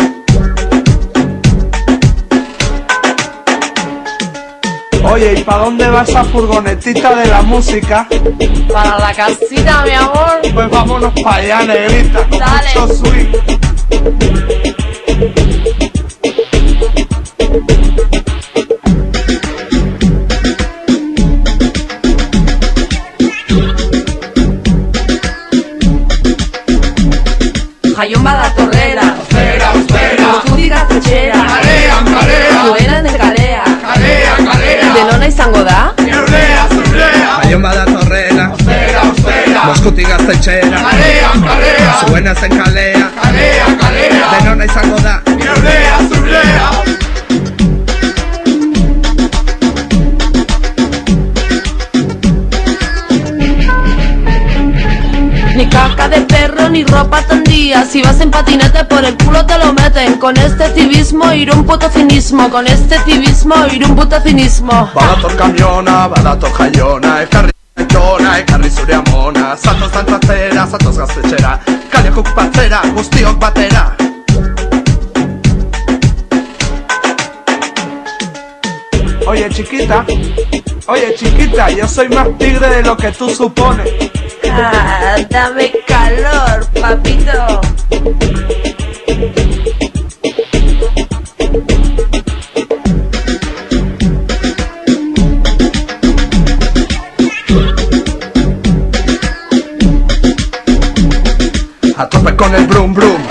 S11: Oye, ¿y para dónde va esa furgonetita de la música?
S12: Para la casita, mi amor
S11: Pues vámonos para allá, negrita, con
S12: Dale.
S11: mucho swing.
S12: Jaion badatorrela.
S11: Ostera, ostera
S12: Mozkutik gaztetxera
S11: Kalean, kalean.
S12: Joeran de kalea
S11: Kalean, kalean.
S12: Denona izango da?
S11: Zeurea, zeurea
S10: Jaion badatorrela.
S11: Ostera, ostera
S10: Moskutik gaztetxera
S11: Kalean, kalean.
S10: Zuena zen kalea.
S11: Kalean, kalean.
S10: Denona izango da.
S11: Zeurea, zeurea
S12: caca de perro ni ropa tendía. Si vas en patinete por el culo te lo meten. Con este civismo ir un puto cinismo Con este civismo ir un puto cinismo
S11: Badator kamiona, badator jaiona Ekarri aitona, ekarri zure amona. Zatoz dantzatzera, zatoz gaztetxera Kaleak okupatzera, guztiok batera. Oye chiquita, oye chiquita, yo soy más tigre de lo que tú supones
S12: Dame calor, papito.
S11: A tope con el brum brum.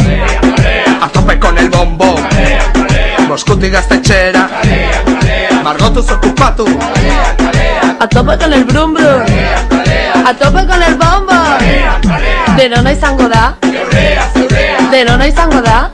S11: A tope con el bombón Moskuti gaztetxera Margotuz okupatu
S12: A tope con el brum brum A tope con el bombo. Denona izango da. Denona izango da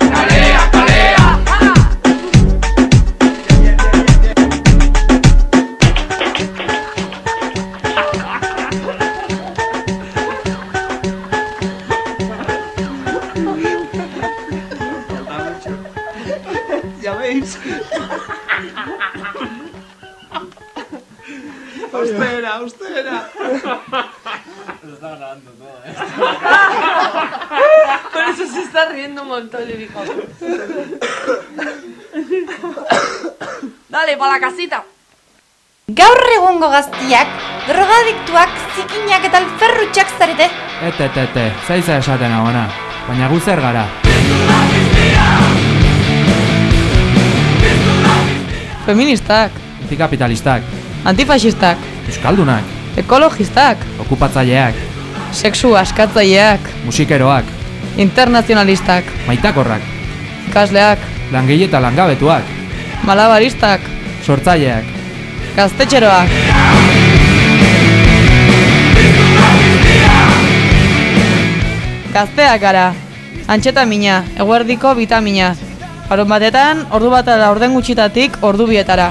S12: Dale, pa la casita.
S1: Gaur egungo gaztiak, drogadiktuak, zikinak eta alferrutxak zarete.
S2: Ete, ete, ete, zaiza esaten agona. Baina gu zer gara.
S3: Feministak,
S2: Antikapitalistak,
S3: antifasistak,
S2: euskaldunak,
S3: ekologistak,
S2: okupatzaileak,
S3: sexu askatzaileak,
S2: musikeroak,
S3: internazionalistak,
S2: maitakorrak,
S3: ikasleak,
S2: langile eta langabetuak,
S3: malabaristak,
S2: sortzaileak,
S3: gaztetxeroak. Gazteak gara, antxetamina, eguerdiko bitamina. Arun batetan, ordu bat ala orden gutxitatik ordu bietara.